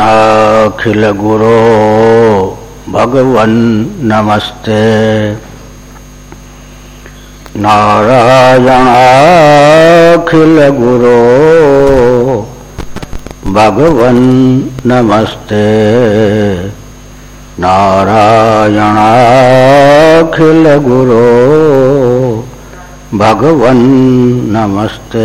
अखिल गुरो भगवन् नमस्ते। नारायणाखिल गुरो भगवन् नमस्ते। नारायणाखिल गुरो भगवन् नमस्ते।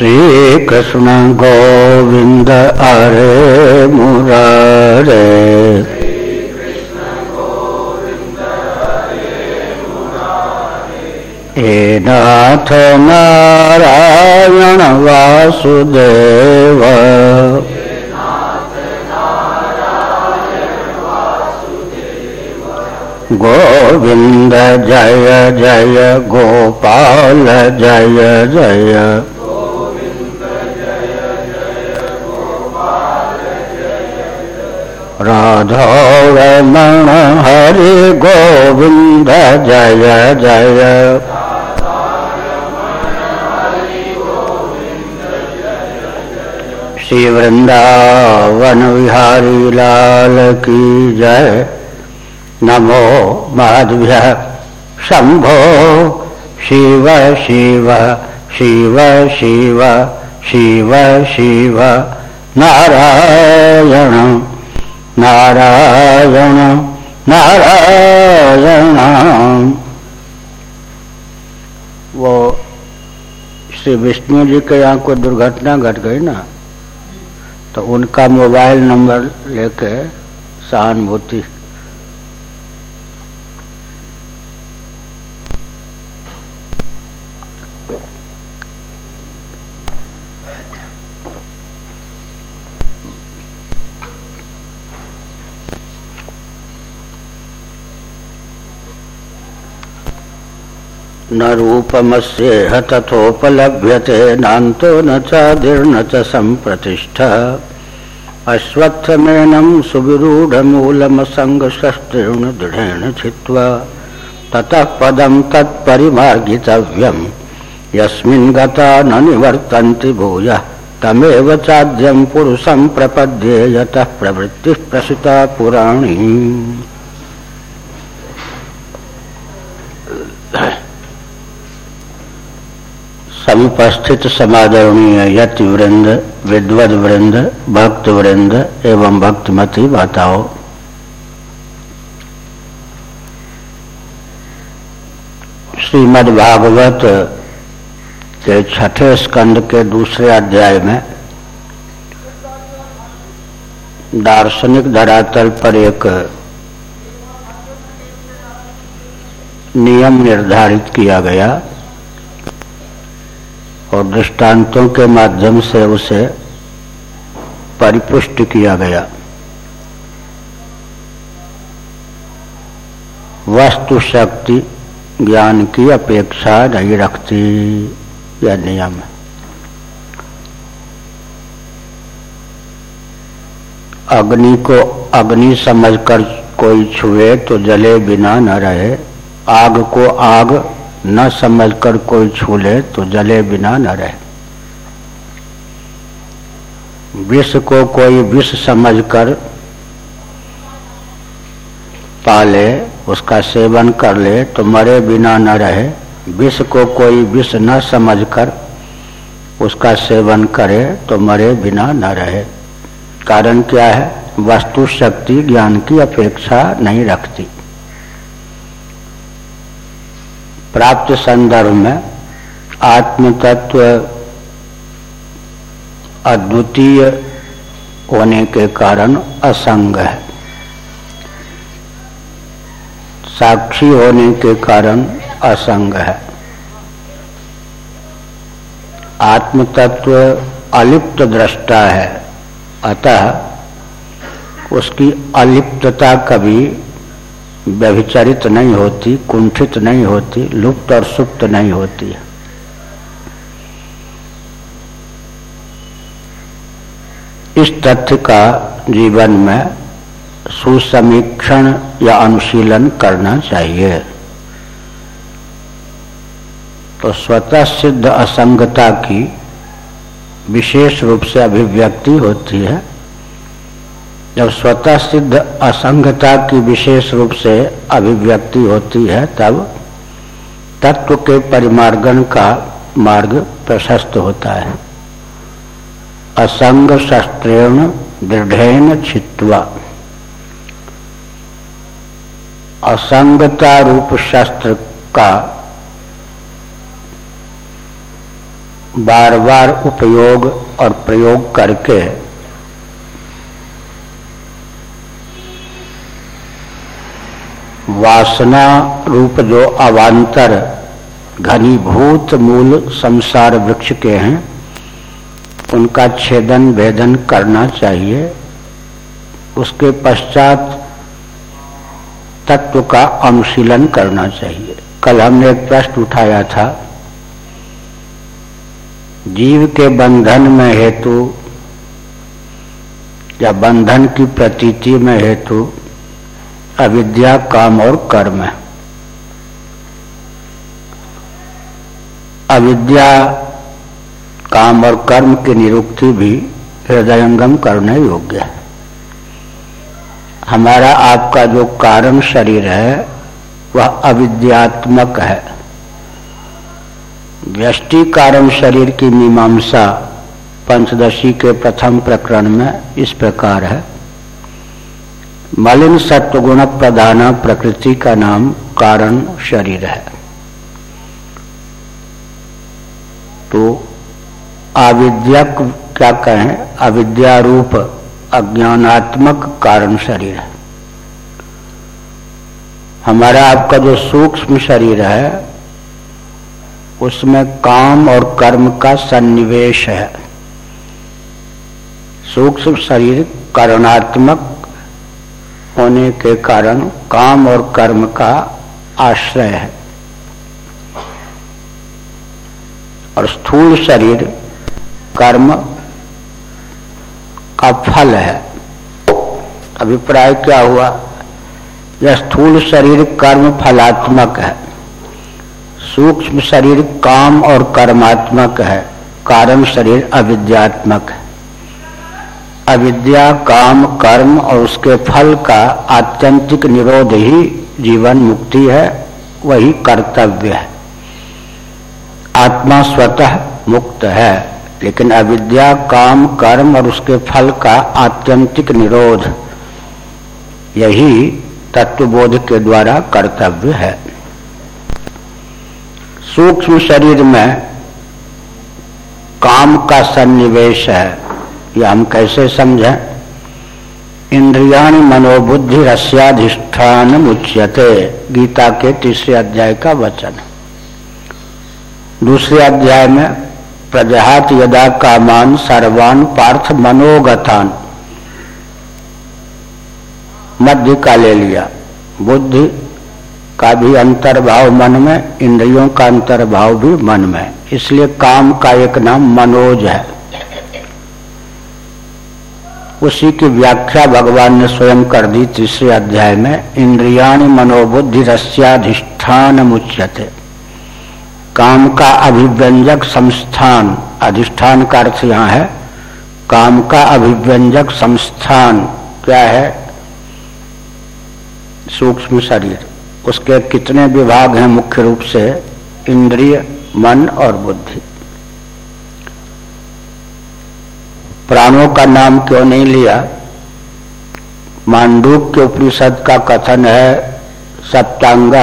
श्री कृष्ण गोविंद अरे मुरारे। हे नाथ नारायण वासुदेव। गोविंद जय जय गोपाल जय जय। राधा रमण हरि गोविंद जय जय। श्री वृंदावन विहारी लाल की जय। नमो माधव्य शंभो शिव शिव शिव शिव शिव शिव। नारायण नारायण नारायण। वो श्री विष्णु जी के यहाँ कोई दुर्घटना घट गई ना तो उनका मोबाइल नंबर लेके सहानुभूति न रूपमस्येह तथोपलभ्यते, नान्तो न चादिर्न च सम्प्रतिष्ठ। अश्वत्थमेनं सुविरूढमूलमसङ्गशस्त्रेण दृढेण छित्त्वा, ततः पदं तत्परिमार्गितव्यं। यस्मिन् गता न निवर्तन्ति भूयः, तमेव चाद्यं पुरुषं प्रपद्ये यतः प्रवृत्तिः प्रसुता पुराणी। समुपस्थित समादरणीय यति वृंद विद्वद वृंद भक्त वृंद एवं भक्तमती बताओ श्रीमद् भागवत के छठे स्कंद के दूसरे अध्याय में दार्शनिक धरातल पर एक नियम निर्धारित किया गया। और दृष्टांतों के माध्यम से उसे परिपुष्ट किया गया। वस्तु शक्ति ज्ञान की अपेक्षा नहीं रखती, यह नियम है। अग्नि को अग्नि समझकर कोई छुए तो जले बिना न रहे, आग को आग न समझकर कोई छू ले तो जले बिना न रहे। विष को कोई विष समझकर पाले, उसका सेवन कर ले तो मरे बिना न रहे। विष को कोई विष न समझकर उसका सेवन करे तो मरे बिना न रहे। कारण क्या है? वस्तु शक्ति ज्ञान की अपेक्षा नहीं रखती। प्राप्त संदर्भ में आत्म तत्व अद्वितीय होने के कारण असंग है। साक्षी होने के कारण असंग है। आत्म तत्व अलिप्त दृष्टा है, अतः उसकी अलिप्तता कभी व्यभिचरित नहीं होती, कुंठित नहीं होती, लुप्त और सुप्त नहीं होती। इस तथ्य का जीवन में सुसमीक्षण या अनुशीलन करना चाहिए। तो स्वतः सिद्ध असंगता की विशेष रूप से अभिव्यक्ति होती है। जब स्वतः सिद्ध असंगता की विशेष रूप से अभिव्यक्ति होती है, तब तत्व के परिमार्गन का मार्ग प्रशस्त होता है। असंग शस्त्रेण दृढ़ छित्वा असंगता रूप शस्त्र का बार बार उपयोग और प्रयोग करके वासना रूप जो अवान्तर, घनीभूत मूल संसार वृक्ष के हैं। उनका छेदन भेदन करना चाहिए। उसके पश्चात तत्व का अनुशीलन करना चाहिए। कल हमने एक प्रश्न उठाया था, जीव के बंधन में हेतु या बंधन की प्रतीति में हेतु अविद्या, काम और कर्म अविद्या, काम और कर्म की निरुक्ति भी हृदयंगम करने योग्य है। हमारा आपका जो कारण शरीर है, वह अविद्यात्मक है। व्यष्टि कारण शरीर की मीमांसा पंचदशी के प्रथम प्रकरण में इस प्रकार है। मलिन सत्वगुण प्रधान प्रकृति का नाम कारण शरीर है। तो अविद्या क्या कहें? अविद्या रूप अज्ञानात्मक कारण शरीर है। हमारा आपका जो सूक्ष्म शरीर है, उसमें काम और कर्म का सन्निवेश है। सूक्ष्म शरीर करणात्मक होने के कारण काम और कर्म का आश्रय है। और स्थूल शरीर कर्म का फल है। अभिप्राय क्या हुआ? यह स्थूल शरीर कर्म फलात्मक है। सूक्ष्म शरीर काम और कर्मात्मक है। कारण शरीर अविद्यात्मक है। अविद्या, काम, कर्म और उसके फल का आत्यंतिक निरोध ही जीवन मुक्ति है, वही कर्तव्य है। आत्मा स्वतः मुक्त है, लेकिन अविद्या, काम, कर्म और उसके फल का आत्यंतिक निरोध, यही तत्वबोध के द्वारा कर्तव्य है। सूक्ष्म शरीर में काम का सन्निवेश है या हम कैसे समझें? इंद्रिया मनोबुद्धि रस्याधिष्ठान उच्यते गीता के तीसरे अध्याय का वचन। दूसरे अध्याय में प्रजहात यदा कामान सर्वान पार्थ मनोगतान। मध्य का ले लिया। बुद्धि का भी अंतर्भाव मन में, इंद्रियों का अंतर्भाव भी मन में। इसलिए काम का एक नाम मनोज है। उसी की व्याख्या भगवान ने स्वयं कर दी तीसरे अध्याय में, इंद्रियाण मनोबुद्धि रस्याधिष्ठान मुच्यते। काम का अभिव्यंजक संस्थान, अधिष्ठान का अर्थ यहाँ है, काम का अभिव्यंजक संस्थान क्या है? सूक्ष्म शरीर। उसके कितने विभाग हैं मुख्य रूप से, इंद्रिय, मन और बुद्धि। प्राणों का नाम क्यों नहीं लिया? मांडूक के उपनिषद का कथन है, सप्तांग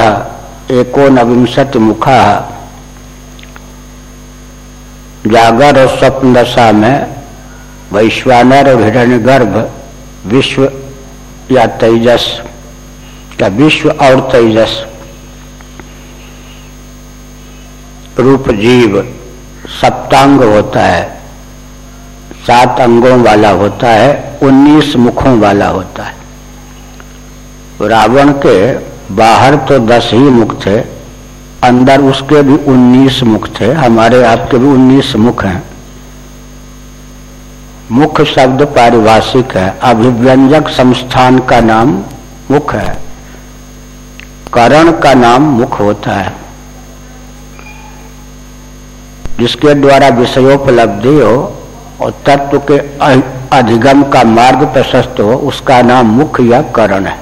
एको नविंशत मुखा। जागर और स्वप्न दशा में वैश्वानर और हिरण्य गर्भ विश्व या तेजस, या विश्व और तेजस। रूप जीव सप्तांग होता है। सात अंगों वाला होता है, उन्नीस मुखों वाला होता है। रावण के बाहर तो दस ही मुख थे, अंदर उसके भी उन्नीस मुख थे, हमारे आपके भी उन्नीस मुख हैं। मुख शब्द पारिभाषिक है, अभिव्यंजक संस्थान का नाम मुख है। करण का नाम मुख होता है। जिसके द्वारा विषयोपलब्धि हो और तत्व के अधिगम का मार्ग प्रशस्त हो, उसका नाम मुख या करण है।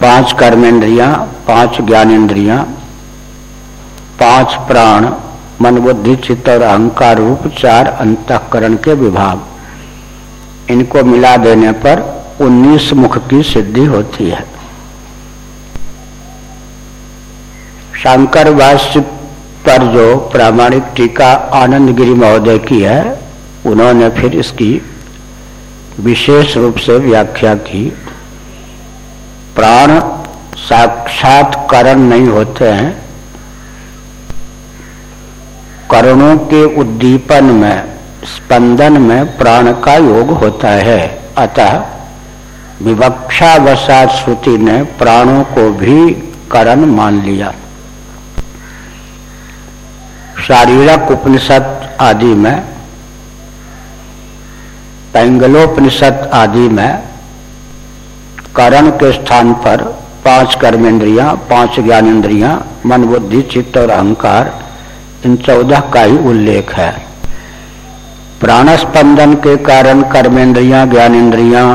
पाँच कर्मेंद्रियाँ, पाँच ज्ञानेन्द्रियाँ पाँच प्राण मन बुद्धि चित्त और अहंकार रूप, चार अंतकरण के विभाग। इनको मिला देने पर उन्नीस मुख की सिद्धि होती है। शंकर भाष्य पर जो प्रामाणिक टीका आनंद गिरी महोदय की है, उन्होंने फिर इसकी विशेष रूप से व्याख्या की। प्राण साक्षात्करण नहीं होते हैं। करणों के उद्दीपन में, स्पंदन में प्राण का योग होता है। अतः विवक्षा वसात श्रुति ने प्राणों को भी करण मान लिया। शारीरक उपनिषद आदि में, पैंगलोपनिषद आदि में, करण के स्थान पर पाँच कर्मेंद्रियाँ, पाँच ज्ञानेन्द्रियाँ मन, बुद्धि, चित्त और अहंकार, इन चौदह का ही उल्लेख है। प्राण स्पंदन के कारण कर्मेंद्रियाँ ज्ञानेन्द्रियाँ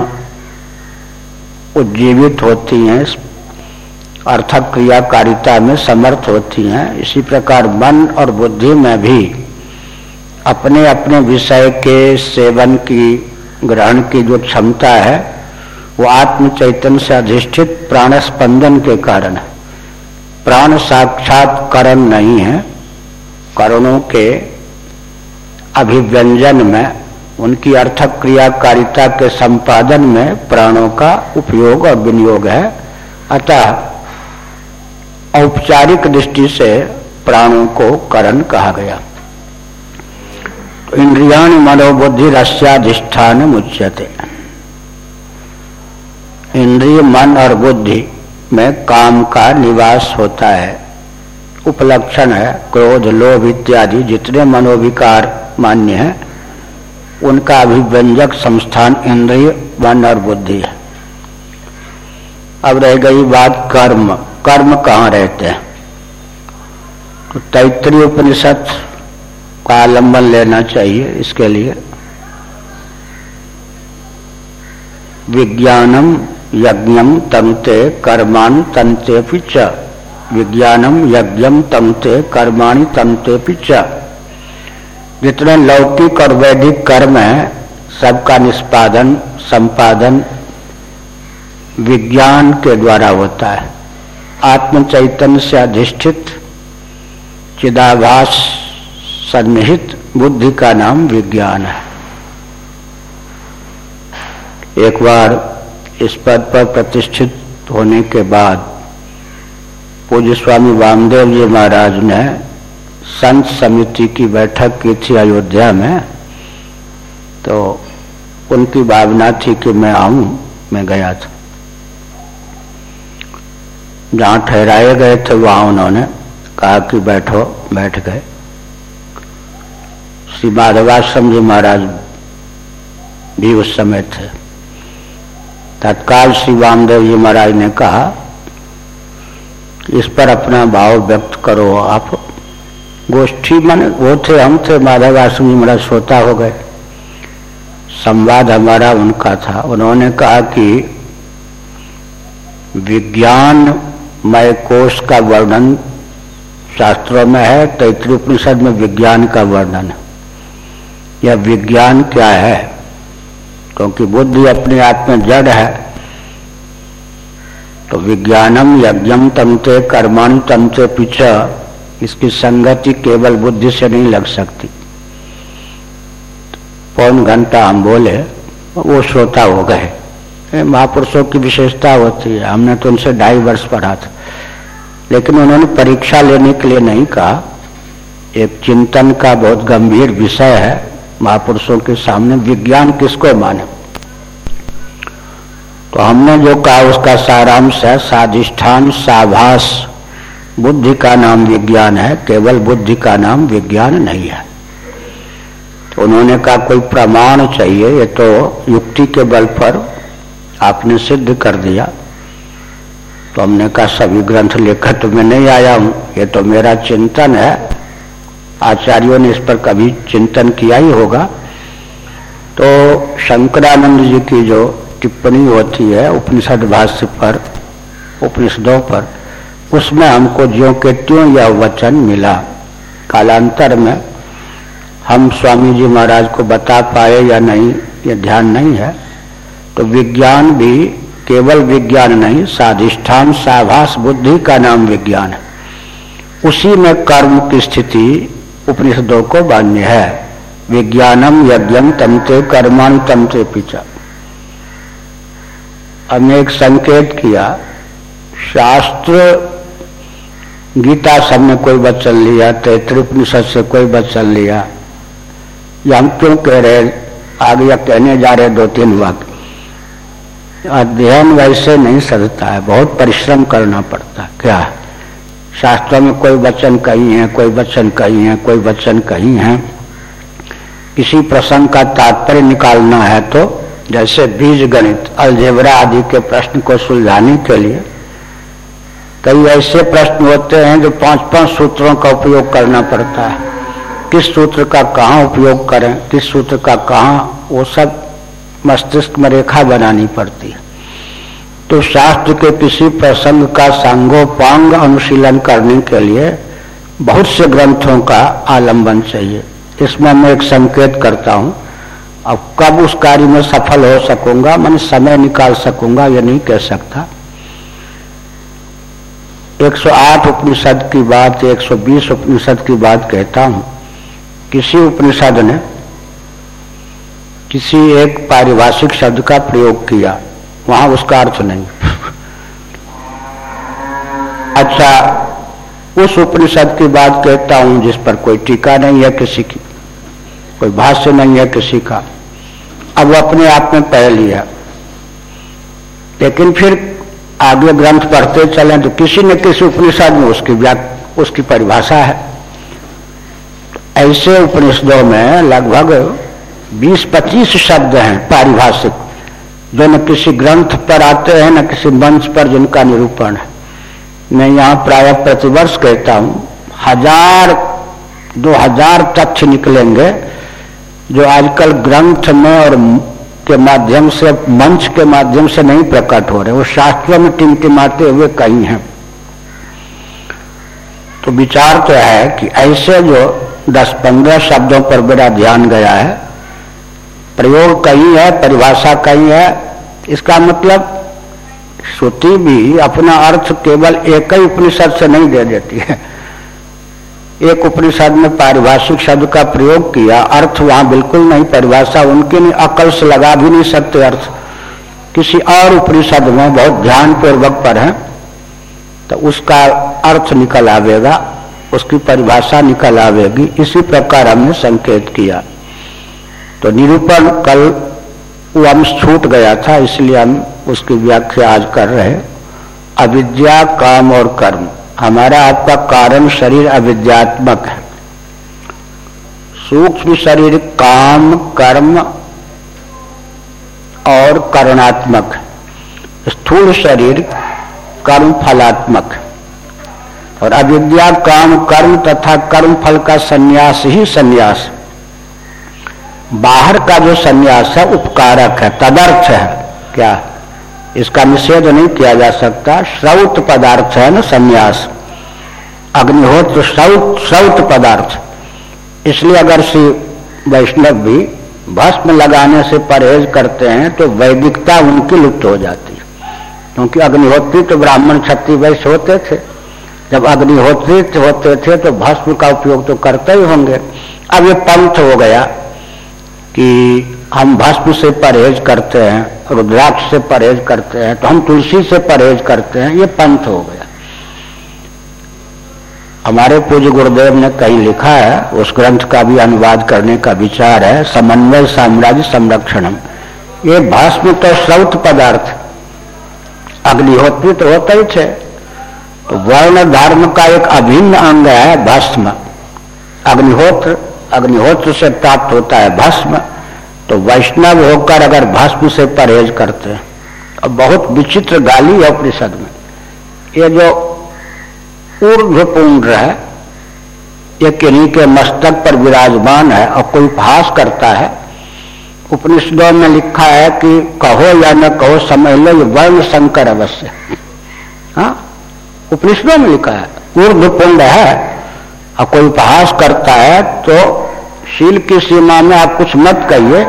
उज्जीवित होती हैं अर्थक क्रियाकारिता में समर्थ होती हैं। इसी प्रकार मन और बुद्धि में भी अपने अपने विषय के सेवन की, ग्रहण की जो क्षमता है, वो आत्म चैतन्य से अधिष्ठित प्राण स्पंदन के कारण है। प्राण साक्षात्करण नहीं है। करणों के अभिव्यंजन में, उनकी अर्थक क्रियाकारिता के संपादन में प्राणों का उपयोग और विनियोग है। अतः औपचारिक दृष्टि से प्राणों को करण कहा गया। इंद्रिया मनोबुद्धि रस्याधिष्ठान मुच्यते। इंद्रिय, मन और बुद्धि में काम का निवास होता है। उपलक्षण है, क्रोध, लोभ इत्यादि जितने मनोविकार मान्य है, उनका अभिव्यंजक संस्थान इंद्रिय, मन और बुद्धि है। अब रह गई बात कर्म। कर्म कहाँ रहते हैं? तो तैतृय उपनिषद का आलंबन लेना चाहिए इसके लिए। विज्ञानम यज्ञम तंते कर्मान तंते पिच विज्ञानम यज्ञम तंते कर्माणि तंते पिच जितने लौकिक और वैदिक कर्म है, सबका निष्पादन, संपादन विज्ञान के द्वारा होता है। आत्म चैतन्य से अधिष्ठित, चिदाभास सन्निहित बुद्धि का नाम विज्ञान है। एक बार इस पद पर प्रतिष्ठित होने के बाद पूज्य स्वामी वामदेव जी महाराज ने संत समिति की बैठक की थी अयोध्या में तो उनकी भावना थी कि मैं आऊँ, मैं गया था। जहाँ ठहराए गए थे, वहाँ उन्होंने कहा कि बैठो, बैठ गए। श्री माधवाश्रम जी महाराज भी उस समय थे। तत्काल श्री वामदेव जी महाराज ने कहा, इस पर अपना भाव व्यक्त करो आप। गोष्ठी मन, वो थे, हम थे माधव आश्रम जी महाराज श्रोता हो गए। संवाद हमारा उनका था। उन्होंने कहा कि विज्ञान मय कोष का वर्णन शास्त्रों में है तैतृपनिषद में विज्ञान का वर्णन है। यह विज्ञान क्या है? क्योंकि बुद्धि अपने आप में जड़ है तो विज्ञानम यज्ञम तमते कर्माण तमते पिछ इसकी संगति केवल बुद्धि से नहीं लग सकती। पौन घंटा हम बोले, वो श्रोता हो गए। महापुरुषों की विशेषता होती है। हमने तो उनसे ढाई वर्ष पढ़ा था। लेकिन उन्होंने परीक्षा लेने के लिए नहीं कहा। एक चिंतन का बहुत गंभीर विषय है। महापुरुषों के सामने विज्ञान किसको माने? तो हमने जो कहा, उसका सारांश है, साधिष्ठान साभास। बुद्धि का नाम विज्ञान है, केवल बुद्धि का नाम विज्ञान नहीं है। तो उन्होंने कहा, कोई प्रमाण चाहिए, ये तो युक्ति के बल पर आपने सिद्ध कर दिया। तो हमने कहा, सभी ग्रंथ लेकर तो मैं नहीं आया हूँ। ये तो मेरा चिंतन है। आचार्यों ने इस पर कभी चिंतन किया ही होगा। तो शंकरानंद जी की जो टिप्पणी होती है उपनिषद भाष्य पर, उपनिषदों पर, उसमें हमको ज्यो के त्यों यह वचन मिला। कालांतर में हम स्वामी जी महाराज को बता पाए या नहीं, ये ध्यान नहीं है। तो विज्ञान भी केवल विज्ञान नहीं, साधिष्ठान, साभास बुद्धि का नाम विज्ञान है। उसी में कर्म की स्थिति उपनिषदों को मान्य है। विज्ञानम यज्ञम तमते कर्माण तमते पिचा हमने एक संकेत किया। शास्त्र, गीता सब में कोई वचन लिया, तैतृपनिषद से कोई वचन लिया। या हम क्यों कह रहे आगे या कहने जा रहे दो तीन वाक्य। अध्ययन वैसे नहीं सजता है, बहुत परिश्रम करना पड़ता है। क्या? शास्त्रों में कोई वचन कहीं है, कोई वचन कहीं है, कोई वचन कहीं है। किसी प्रसंग का तात्पर्य निकालना है तो जैसे बीज गणित, अलजेबरा आदि के प्रश्न को सुलझाने के लिए। कई ऐसे प्रश्न होते हैं जो पाँच पाँच सूत्रों का उपयोग करना पड़ता है। किस सूत्र का कहाँ उपयोग करें, किस सूत्र का कहाँ, वो सब मस्तिष्क में रेखा बनानी पड़ती है। तो शास्त्र के किसी प्रसंग का सांगोपांग अनुशीलन करने के लिए बहुत से ग्रंथों का आलंबन चाहिए। इसमें मैं एक संकेत करता हूँ। अब कब उस कार्य में सफल हो सकूँगा, मैंने समय निकाल सकूँगा, ये नहीं कह सकता। 108 उपनिषद की बात 120 उपनिषद की बात कहता हूँ। किसी उपनिषद ने किसी एक पारिभाषिक शब्द का प्रयोग किया, वहाँ उसका अर्थ नहीं। अच्छा उस उपनिषद की बात कहता हूँ जिस पर कोई टीका नहीं है किसी की, कोई भाष्य नहीं है किसी का। अब वो अपने आप में पढ़ लिया लेकिन फिर आगे ग्रंथ पढ़ते चले तो किसी न किसी उपनिषद में उसकी उसकी परिभाषा है। ऐसे उपनिषदों में लगभग 20-25 शब्द हैं पारिभाषिक। जो न किसी ग्रंथ पर आते हैं, न किसी मंच पर जिनका निरूपण है। मैं यहाँ प्राय प्रतिवर्ष कहता हूँ, हज़ार, दो हज़ार तथ्य निकलेंगे, जो आजकल ग्रंथ में और के माध्यम से, मंच के माध्यम से नहीं प्रकट हो रहे। वो शास्त्रों में टिमटिमाते हुए कहीं हैं। तो विचार तो है कि ऐसे जो दस पंद्रह शब्दों पर मेरा ध्यान गया है प्रयोग कहीं है, परिभाषा कहीं है, इसका मतलब श्रुति भी अपना अर्थ केवल एक ही उपनिषद से नहीं दे देती है। एक उपनिषद में पारिभाषिक शब्द का प्रयोग किया, अर्थ वहाँ बिल्कुल नहीं, परिभाषा उनके नहीं अकल से लगा भी नहीं सकते अर्थ। किसी और उपनिषद में बहुत ध्यान पूर्वक पर है तो उसका अर्थ निकल आवेगा, उसकी परिभाषा निकल आवेगी, इसी प्रकार हमने संकेत किया। तो निरूपण कल वो अंश छूट गया था, इसलिए हम उसकी व्याख्या आज कर रहे हैं। अविद्या, काम और कर्म। हमारा आपका कारण शरीर अविद्यात्मक है। सूक्ष्म शरीर काम, कर्म और करणात्मक स्थूल शरीर कर्म फलात्मक और अविद्या, काम, कर्म तथा कर्म फल का सन्यास ही सन्यास बाहर का जो सन्यास है, उपकारक है, तदर्थ है। क्या? इसका निषेध नहीं किया जा सकता। श्रौत पदार्थ है ना सन्यास? अग्निहोत्र श्रौत श्रौत पदार्थ। इसलिए अगर श्री वैष्णव भी भस्म लगाने से परहेज करते हैं तो वैदिकता उनकी लुप्त हो जाती है। क्योंकि अग्निहोत्री तो ब्राह्मण क्षत्रिय वैश्य होते थे। जब अग्निहोत्री होते थे तो भस्म का उपयोग तो करते ही होंगे। अब ये पंथ हो गया। कि हम भस्म से परहेज करते हैं, रुद्राक्ष से परहेज करते हैं तो हम तुलसी से परहेज करते हैं, ये पंथ हो गया। हमारे पूज्य गुरुदेव ने कहीं लिखा है, उस ग्रंथ का भी अनुवाद करने का विचार है, समन्वय साम्राज्य संरक्षणम। ये भस्म तो श्रौत पदार्थ अग्निहोत्री तो होता ही थे। तो वर्ण धर्म का एक अभिन्न अंग है भस्म, अग्निहोत्र। अग्निहोत्र से प्राप्त होता है भस्म तो वैष्णव होकर अगर भस्म से परहेज करते हैं और बहुत विचित्र गाली है उपनिषद में। ये जो ऊर्ध्वपुंड है, ये किन्हीं के मस्तक पर विराजमान है और कोई उपहास करता है। उपनिषदों में लिखा है कि कहो या न कहो समझ लो ये वर्ण संकर अवश्य। हाँ उपनिषदों में लिखा है ऊर्ध पुंड है और कोई उपहास करता है तो शील की सीमा में आप कुछ मत कहिए,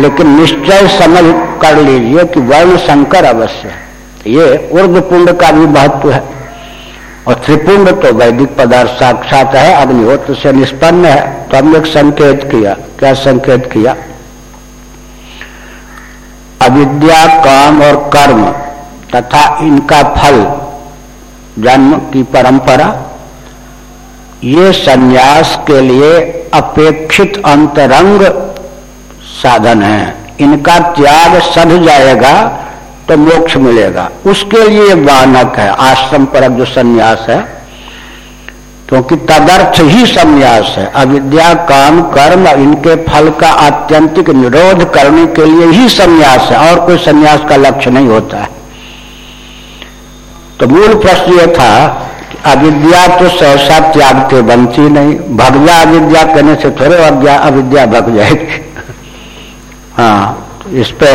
लेकिन निश्चय समझ कर लीजिए कि वर्ण शंकर अवश्य है। ये ऊर्ध पुंड का भी महत्व है। और त्रिपुंड तो वैदिक पदार्थ साक्षात है, अग्निहोत्र से निष्पन्न है। तो हमने एक संकेत किया। क्या संकेत किया? अविद्या, काम और कर्म तथा इनका फल, जन्म की परंपरा ये संन्यास के लिए अपेक्षित अंतरंग साधन है। इनका त्याग सध जाएगा तो मोक्ष मिलेगा। उसके लिए वानक है, आश्रम पर जो संन्यास है, क्योंकि तदर्थ ही संन्यास है। अविद्या, काम, कर्म, इनके फल का आत्यंतिक निरोध करने के लिए ही संन्यास है, और कोई संन्यास का लक्ष्य नहीं होता है। तो मूल प्रश्न यह था अविद्या तो सहसा त्यागते बनती नहीं। भगजा अविद्या करने से थोड़े अज्ञा अविद्या भग जाएगी। हाँ इस पे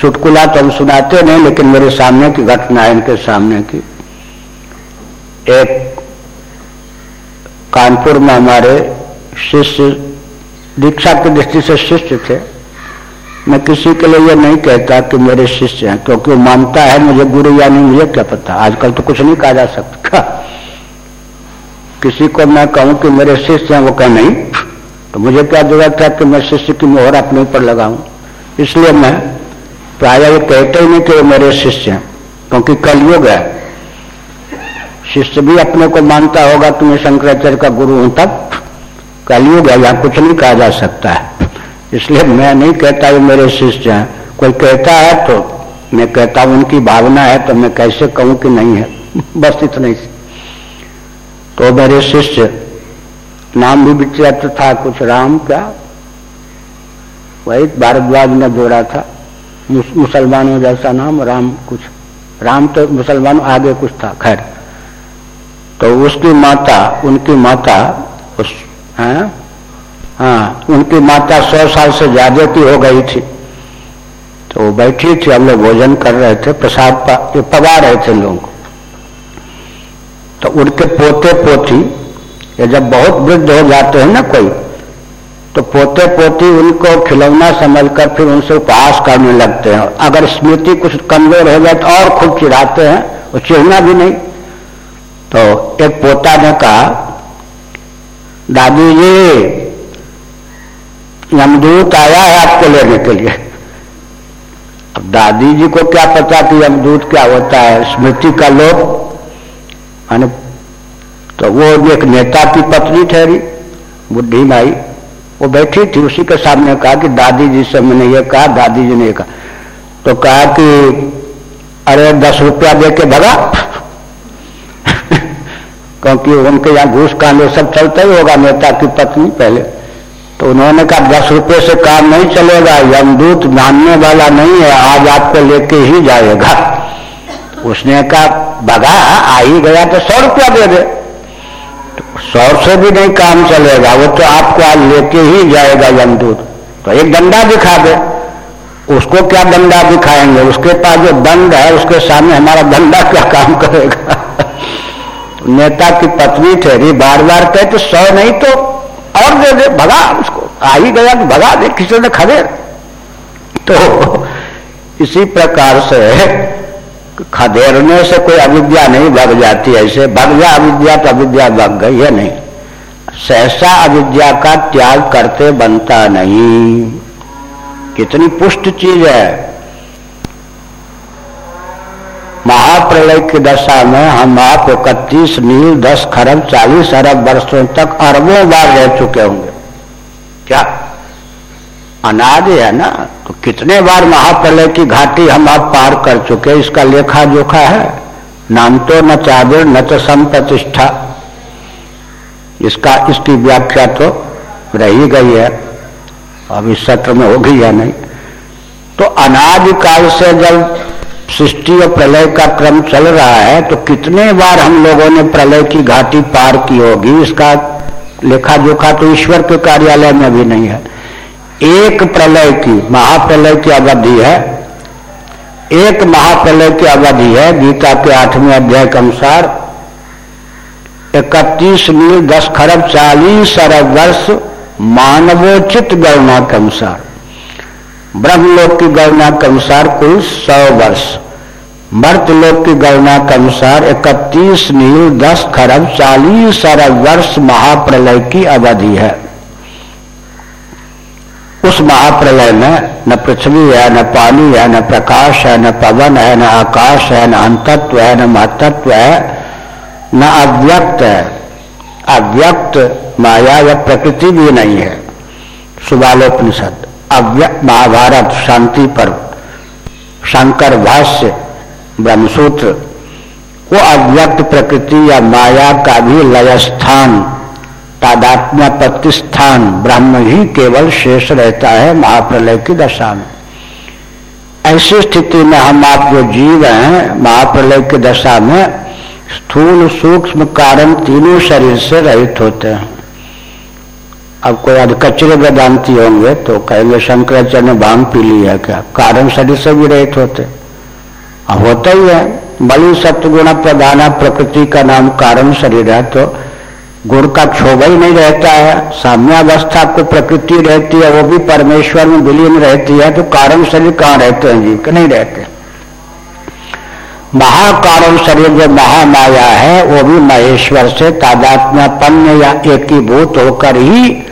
चुटकुला तो हम सुनाते नहीं, लेकिन मेरे सामने की घटना है, इनके सामने की। एक कानपुर में हमारे शिष्य, दीक्षा की दृष्टि से शिष्य थे। मैं किसी के लिए ये नहीं कहता कि मेरे शिष्य हैं, क्योंकि वो मानता है मुझे गुरु या नहीं, मुझे क्या पता? आजकल तो कुछ नहीं कहा जा सकता। किसी को मैं कहूँ कि मेरे शिष्य हैं, वो कह, नहीं तो मुझे क्या ज़रूरत है कि मैं शिष्य की मोहर अपने ऊपर लगाऊँ? इसलिए मैं प्राय ये कहते ही नहीं कि वो मेरे शिष्य हैं, क्योंकि कलयुग है। शिष्य भी अपने को मानता होगा कि मैं शंकराचार्य का गुरु हूँ, तब कलयुग है, यहाँ कुछ नहीं कहा जा सकता है। इसलिए मैं नहीं कहता ये मेरे शिष्य हैं। कोई कहता है तो मैं कहता हूँ उनकी भावना है तो मैं कैसे कहूँ कि नहीं है? बस इतना ही। तो मेरे शिष्य नाम भी विचित्र था कुछ राम क्या? वही भारद्वाज ने जोड़ा था मुसलमानों जैसा नाम राम कुछ। राम तो मुसलमान आगे कुछ था खैर। तो उसकी माता उनकी माता उस हाँ, हाँ उनकी माता सौ साल से ज़्यादा की हो गई थी। तो वो बैठी थी, हम लोग भोजन कर रहे थे, प्रसाद पवा रहे थे लोग तो उनके पोते पोती ये जब बहुत वृद्ध हो जाते हैं ना कोई तो पोते पोती उनको खिलौना समझकर फिर उनसे उपहास करने लगते हैं। अगर स्मृति कुछ कमज़ोर हो जाए तो और खूब चिढ़ाते हैं, वो चिढ़ना भी नहीं। तो एक पोता ने कहा, दादी जी यमदूत आया है आपको लेने के लिए। अब दादी जी को क्या पता कि यमदूत क्या होता है? स्मृति का लोग माने तो वो एक नेता की पत्नी ठहरी, बुढ़ी माई। वो बैठी थी, उसी के सामने कहा कि दादी जी से मैंने ये कहा, दादी जी ने ये कहा। तो कहा कि, अरे, दस रुपया दे के भगा। क्योंकि उनके यहाँ घूस कांड सब चलता ही होगा, नेता की पत्नी पहले। तो उन्होंने कहा, दस रुपये से काम नहीं चलेगा यमदूत मानने वाला नहीं है, आज आपको लेके ही जाएगा। उसने कहा, भगा, आ ही गया तो सौ रुपया दे दे। तो सौ से भी नहीं काम चलेगा, वो तो आपको आज लेके ही जाएगा यमदूत तो एक डंडा दिखा दे। उसको क्या डंडा दिखाएँगे? उसके पास जो दंड है, उसके सामने हमारा डंडा क्या काम करेगा? नेता की पत्नी ठहरी बार बार कहे तो सौ नहीं तो और दे दे, भगा उसको। आ ही गया तो भगा दे, किसी ने खदेड़। तो इसी प्रकार से खदेड़ने से कोई अविद्या नहीं भग जाती, ऐसे भग जा अविद्या तो अविद्या भग गई है नहीं। सहसा अविद्या का त्याग करते बनता नहीं। कितनी पुष्ट चीज़ है। महाप्रलय की दशा में हम आप इकतीस मील दस खरब, चालीस अरब वर्षों तक अरबों बार रह चुके होंगे। क्या? अनाज है ना? तो कितने बार महाप्रलय की घाटी हम आप पार कर चुके इसका लेखा जोखा है। नाम तो न चादर, न तो संप्रतिष्ठा। इसका, इसकी व्याख्या तो रही गई है। अब इस सत्र में होगी या नहीं? तो अनाज काल से जब सृष्टि और प्रलय का क्रम चल रहा है तो कितने बार हम लोगों ने प्रलय की घाटी पार की होगी? इसका लेखा जोखा तो ईश्वर के कार्यालय में भी नहीं है। एक प्रलय की महाप्रलय की अवधि है। एक महाप्रलय की अवधि है, गीता के आठवें अध्याय के अनुसार। इकतीस मील दस खरब चालीस अरब वर्ष मानवोचित गणना के अनुसार। ब्रह्मलोक की गणना के अनुसार कुल सौ वर्ष। मर्तलोक की गणना के अनुसार इकतीस नील, दस खरब, चालीस अरब वर्ष महाप्रलय की अवधि है। उस महाप्रलय में न पृथ्वी है, न पानी है, न प्रकाश है, न पवन है, न आकाश है, न अंतत्व है, न महतत्व है, न अव्यक्त है। अव्यक्त माया या प्रकृति भी नहीं है। सुबालोपनिषद महाभारत शांति पर्व शंकर भाष्य, ब्रह्मसूत्र वो अव्यक्त प्रकृति या माया का भी लय स्थान तादात्म्य प्रतिष्ठान, ब्रह्म ही केवल शेष रहता है महाप्रलय की दशा में। ऐसी स्थिति में हम आप जो जीव हैं, महाप्रलय की दशा में स्थूल सूक्ष्म कारण तीनों शरीर से रहित होते हैं। अब कोई आज कचरे होंगे तो कहेंगे, शंकराचार्य ने भाँग पी ली है क्या? कारण शरीर से भी रहित होते। अब होता ही है। बलि सत्गुण प्रधाना प्रकृति का नाम कारण शरीर है तो गुण का क्षोभ ही नहीं रहता है। साम्यावस्था को प्रकृति रहती है, वो भी परमेश्वर में विलीन रहती है तो कारण शरीर कहाँ रहते हैं? जी, नहीं रहते। महाकारण शरीर जो महामाया है, वो भी महेश्वर से तादात्म्यपन्न या एकीभूत होकर ही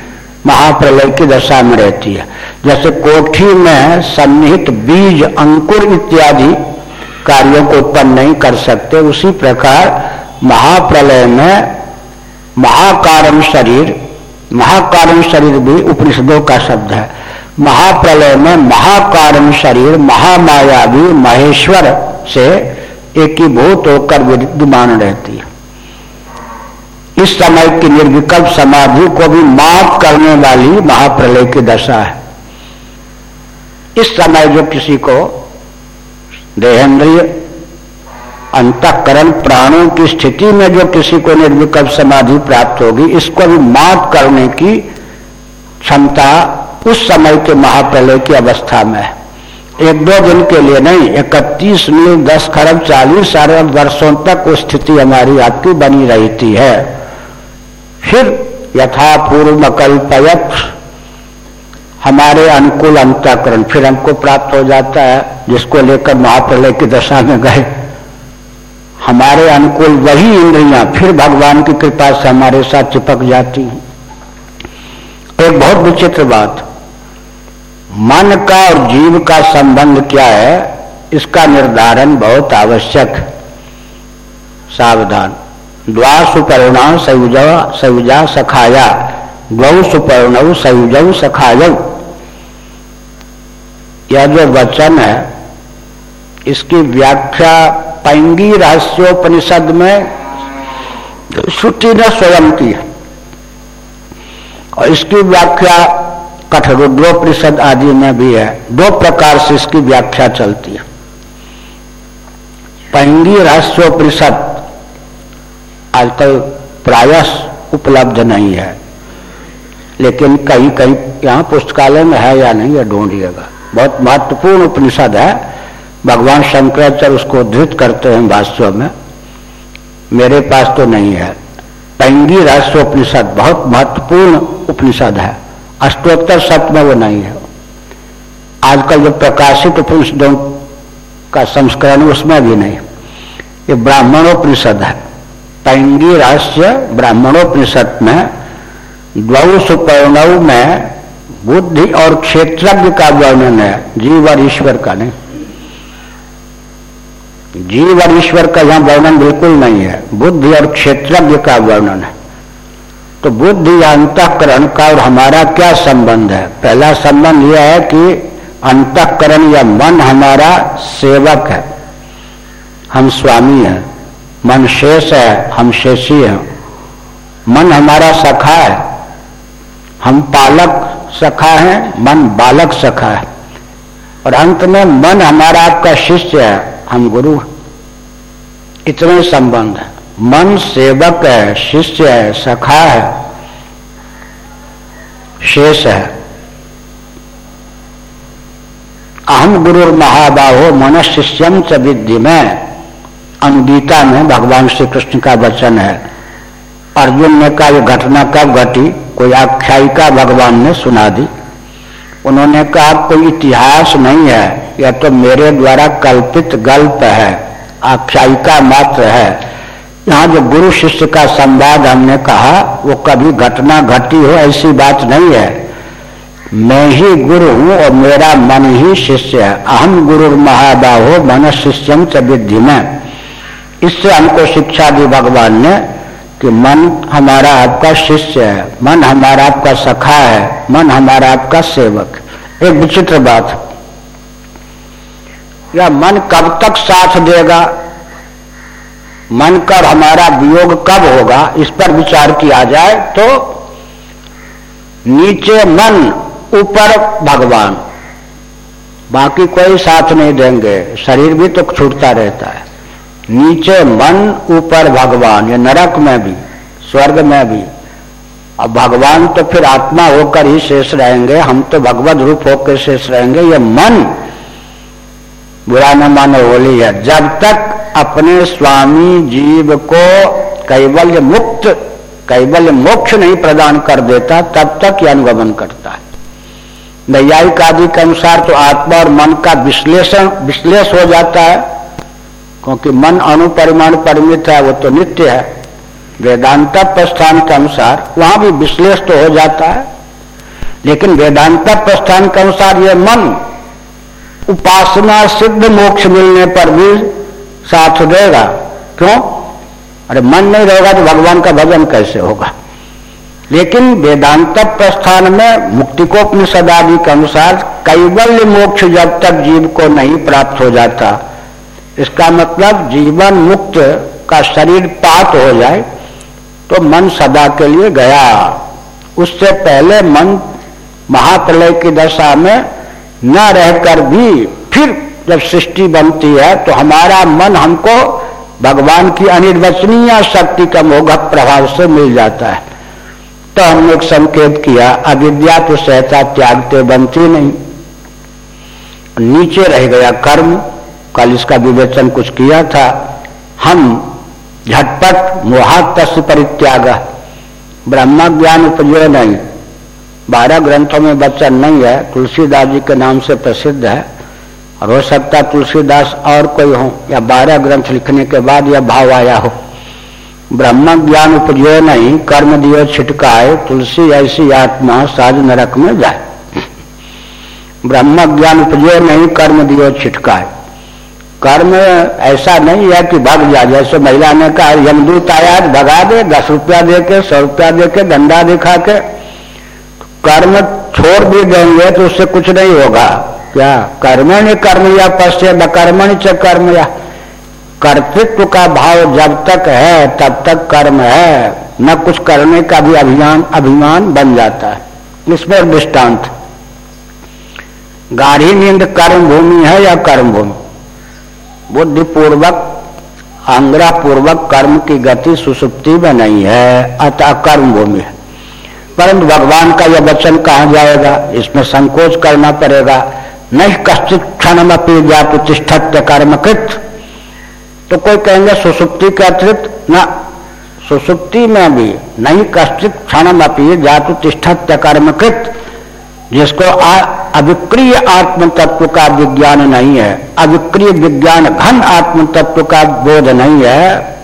महाप्रलय की दशा में रहती है। जैसे कोठी में सन्निहित बीज, अंकुर इत्यादि कार्यों को उत्पन्न नहीं कर सकते, उसी प्रकार महाप्रलय में महाकारण शरीर महाकारण शरीर भी उपनिषदों का शब्द है। महाप्रलय में महाकारण शरीर, महामाया भी महेश्वर से एकीभूत होकर विद्यमान रहती है। इस समय की निर्विकल्प समाधि को भी माफ़ करने वाली महाप्रलय की दशा है। इस समय जो किसी को देहेंद्रिय, अंतकरण, प्राणों की स्थिति में जो किसी को निर्विकल्प समाधि प्राप्त होगी, इसको भी माफ़ करने की क्षमता उस समय के महाप्रलय की अवस्था में है। एक दो दिन के लिए नहीं, इकतीस मील दस खरब चालीस अरब वर्षों तक वो स्थिति हमारी आपकी बनी रहती है। फिर यथा पूर्व कल्पयत, हमारे अनुकूल अंतकरण फिर हमको प्राप्त हो जाता है, जिसको लेकर महाप्रलय की दशा में गए। हमारे अनुकूल वही इंद्रियाँ फिर भगवान की कृपा से हमारे साथ चिपक जाती एक बहुत विचित्र बात मन का और जीव का संबंध क्या है, इसका निर्धारण बहुत आवश्यक। सावधान। द्वा सुपर्णा सयुजा सयुजा सखाया। द्वौ सुपर्ण सयुज सखाय। यह जो वचन है, इसकी व्याख्या पैंगी रहस्योपनिषद में श्रुति ने स्वयं की है। और इसकी व्याख्या कठरुद्रोपनिषद आदि में भी है। दो प्रकार से इसकी व्याख्या चलती है। पैंगी रहस्योपनिषद आजकल प्रायस उपलब्ध नहीं है। लेकिन कहीं कहीं यहाँ पुस्तकालय में है या नहीं, या ढूंढिएगा। बहुत महत्वपूर्ण उपनिषद है। भगवान शंकराचार्य उसको उद्धृत करते हैं भाष्यों में। मेरे पास तो नहीं है। पैंगी रहस्योपनिषद बहुत महत्वपूर्ण उपनिषद है। अष्टोत्तर सप्त में वो नहीं है। आजकल जो प्रकाशित उपनिषदों का संस्करण उसमें भी नहीं ये ब्राह्मणोपनिषद है। पैंगी रहस्य ब्राह्मणोपनिषद में, द्वौ सुपर्णव में, बुद्धि और क्षेत्रज्ञ का वर्णन है। जीव और ईश्वर का नहीं। जीव और ईश्वर का यहाँ वर्णन बिल्कुल नहीं है। बुद्धि और क्षेत्रज्ञ का वर्णन है। तो बुद्धि या अंतकरण का और हमारा क्या संबंध है? पहला संबंध यह है कि अंतकरण या मन हमारा सेवक है। हम स्वामी हैं, मन शेष है, हम शेषी हैं। मन हमारा सखा है, हम पालक सखा है, मन बालक सखा है। और अंत में मन हमारा आपका शिष्य है, हम गुरु इतने संबंध है। मन सेवक है, शिष्य है, सखा है, शेष है। अहम गुरु महाबाहो, मन शिष्यम च विद्धि में। अंगीता में भगवान श्री कृष्ण का वचन है। अर्जुन ने कहा यह घटना कब घटी, कोई आख्यायिका भगवान ने सुना दी। उन्होंने कहा, कोई इतिहास नहीं है, यह तो मेरे द्वारा कल्पित गल्प है, आख्यायिका मात्र है। यहाँ जो गुरु शिष्य का संवाद हमने कहा, वो कभी घटना घटी हो ऐसी बात नहीं है। मैं ही गुरु हूँ और मेरा मन ही शिष्य है। अहम गुरु महाबाहो मन शिष्यम च विधि में इससे हमको शिक्षा दी भगवान ने कि मन हमारा आपका शिष्य है, मन हमारा आपका सखा है, मन हमारा आपका सेवक। एक विचित्र बात। या मन कब तक साथ देगा? मन का हमारा वियोग कब होगा, इस पर विचार किया जाए तो नीचे मन, ऊपर भगवान। बाकी कोई साथ नहीं देंगे, शरीर भी तो छूटता रहता है। नीचे मन, ऊपर भगवान, ये नरक में भी, स्वर्ग में भी। अब भगवान तो फिर आत्मा होकर ही शेष रहेंगे, हम तो भगवत रूप होकर शेष रहेंगे, ये मन बुरा न मानो होली है। जब तक अपने स्वामी जीव को कैवल्य मुक्त, कैवल्य मोक्ष नहीं प्रदान कर देता, तब तक यह अनुगमन करता है। नैयायिक आदि के अनुसार तो आत्मा और मन का विश्लेषण, विश्लेष हो जाता है, क्योंकि मन अनुपरिमाण परिमित है, वो तो नित्य है। वेदांत प्रस्थान के अनुसार वहाँ भी विश्लेष तो हो जाता है, लेकिन वेदांत प्रस्थान के अनुसार ये मन उपासना सिद्ध मोक्ष मिलने पर भी साथ देगा। क्यों? अरे मन नहीं रहेगा तो भगवान का भजन कैसे होगा? लेकिन वेदांत प्रस्थान में मुक्तिकोपनिषद आदि के अनुसार कैवल्य मोक्ष जब तक जीव को नहीं प्राप्त हो जाता, इसका मतलब जीवन मुक्त का शरीर पात हो जाए तो मन सदा के लिए गया। उससे पहले मन महाप्रलय की दशा में न रहकर भी फिर जब सृष्टि बनती है तो हमारा मन हमको भगवान की अनिर्वचनीय शक्ति का मोघ प्रभाव से मिल जाता है। तो हमने एक संकेत किया, अविद्या तो सहता त्यागते बनती नहीं। नीचे रह गया कर्म, कल इसका विवेचन कुछ किया था। हम झटपट मोहात परित्याग ब्रह्म ज्ञान उपजो नहीं। बारह ग्रंथों में वचन नहीं है, तुलसीदास जी के नाम से प्रसिद्ध है। और हो सकता तुलसीदास और कोई हो, या बारह ग्रंथ लिखने के बाद यह भाव आया हो। ब्रह्म ज्ञान उपजय नहीं, कर्म दियो छिटकाए, तुलसी ऐसी आत्मा साज नरक में जाए। ब्रह्म ज्ञान उपजो नहीं, कर्म दियो छिटकाए। कर्म ऐसा नहीं है कि भग जा जैसे महिला ने कहा, यमदूत आया, भगा दे, दस रुपया दे के सौ रुपया दे के डंडा दिखा के कर्म छोड़ भी देंगे तो उससे कुछ नहीं होगा। क्या? कर्मण्य कर्म या पश्य कर्मण च कर्म या। कर्तृत्व का भाव जब तक है तब तक कर्म है। न कुछ करने का भी अभियान अभिमान बन जाता है। इसमें दृष्टांत। गाढ़ी नींद कर्म भूमि है या कर्म भूमि? बुद्धिपूर्वक आंग्रा पूर्वक कर्म की गति सुसुप्ति में नहीं है अतः कर्म भूमि है। परंतु भगवान का यह वचन कहा जाएगा? इसमें संकोच करना पड़ेगा। नहीं कश्चित क्षण अपनी व्यापतिष्ठत कर्मकृत। तो कोई कहेंगे, सुसुप्ति के अतिरिक्त न। सुसुप्ति में भी नहीं कश्चित क्षण अपी अपनी जातुतिष्ठत कर्मकृत। जिसको अविक्रिय आत्म तत्व का विज्ञान नहीं है। अविक्रिय विज्ञान घन आत्म तत्व का बोध नहीं है।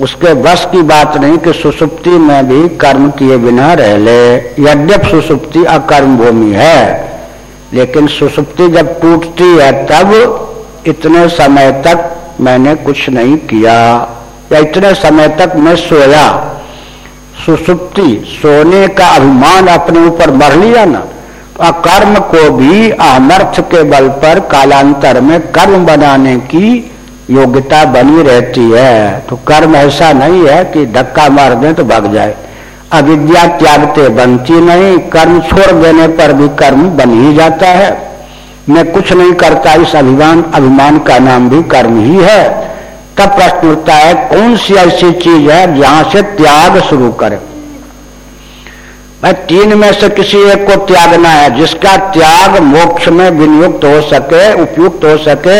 उसके बस की बात नहीं कि सुसुप्ति में भी कर्म किए बिना रह ले। यद्यप सुसुप्ति अकर्म भूमि है, लेकिन सुसुप्ति जब टूटती है तब इतने समय तक मैंने कुछ नहीं किया, या इतने समय तक मैं सोया। सुसुप्ति, सोने का अभिमान अपने ऊपर मर लिया ना तो अकर्म को भी अमर्थ के बल पर कालांतर में कर्म बनाने की योग्यता बनी रहती है तो कर्म ऐसा नहीं है कि धक्का मार दें तो भाग जाए। अविद्या त्यागते बनती नहीं, कर्म छोड़ देने पर भी कर्म बन ही जाता है। मैं कुछ नहीं करता, इस अभिमान अभिमान का नाम भी कर्म ही है। तब प्रश्न उठता है, कौन सी ऐसी चीज़ है जहाँ से त्याग शुरू करें? भाई, तीन में से किसी एक को त्यागना है, जिसका त्याग मोक्ष में विनियुक्त हो सके, उपयुक्त हो सके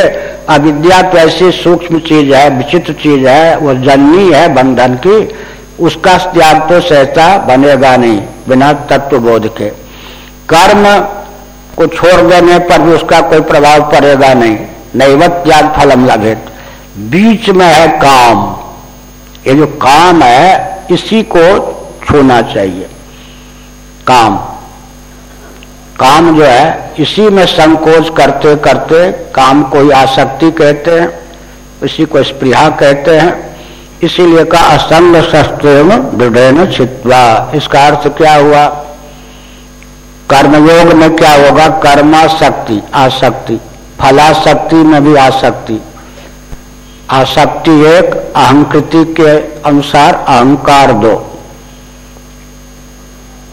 अविद्या तो ऐसी सूक्ष्म चीज़ है, विचित्र चीज़ है, वो जननी है बंधन की, उसका त्याग तो सहता बनेगा नहीं, बिना तत्व बोध के। कर्म को छोड़ देने पर भी उसका कोई प्रभाव पड़ेगा नहीं, नैवत त्याग फलम लभेत। बीच में है काम, ये जो काम है, इसी को छूना चाहिए। काम। काम जो है, इसी में संकोच करते करते काम को ही आसक्ति कहते हैं, इसी को स्प्रिया कहते हैं। इसीलिए का असंग शस्त्र दृढ़ छित्वा इसका अर्थ क्या हुआ? कर्मयोग में क्या होगा? कर्माशक्ति आसक्ति। फलाशक्ति में भी आसक्ति। आसक्ति एक, अहंकृति के अनुसार अहंकार दो।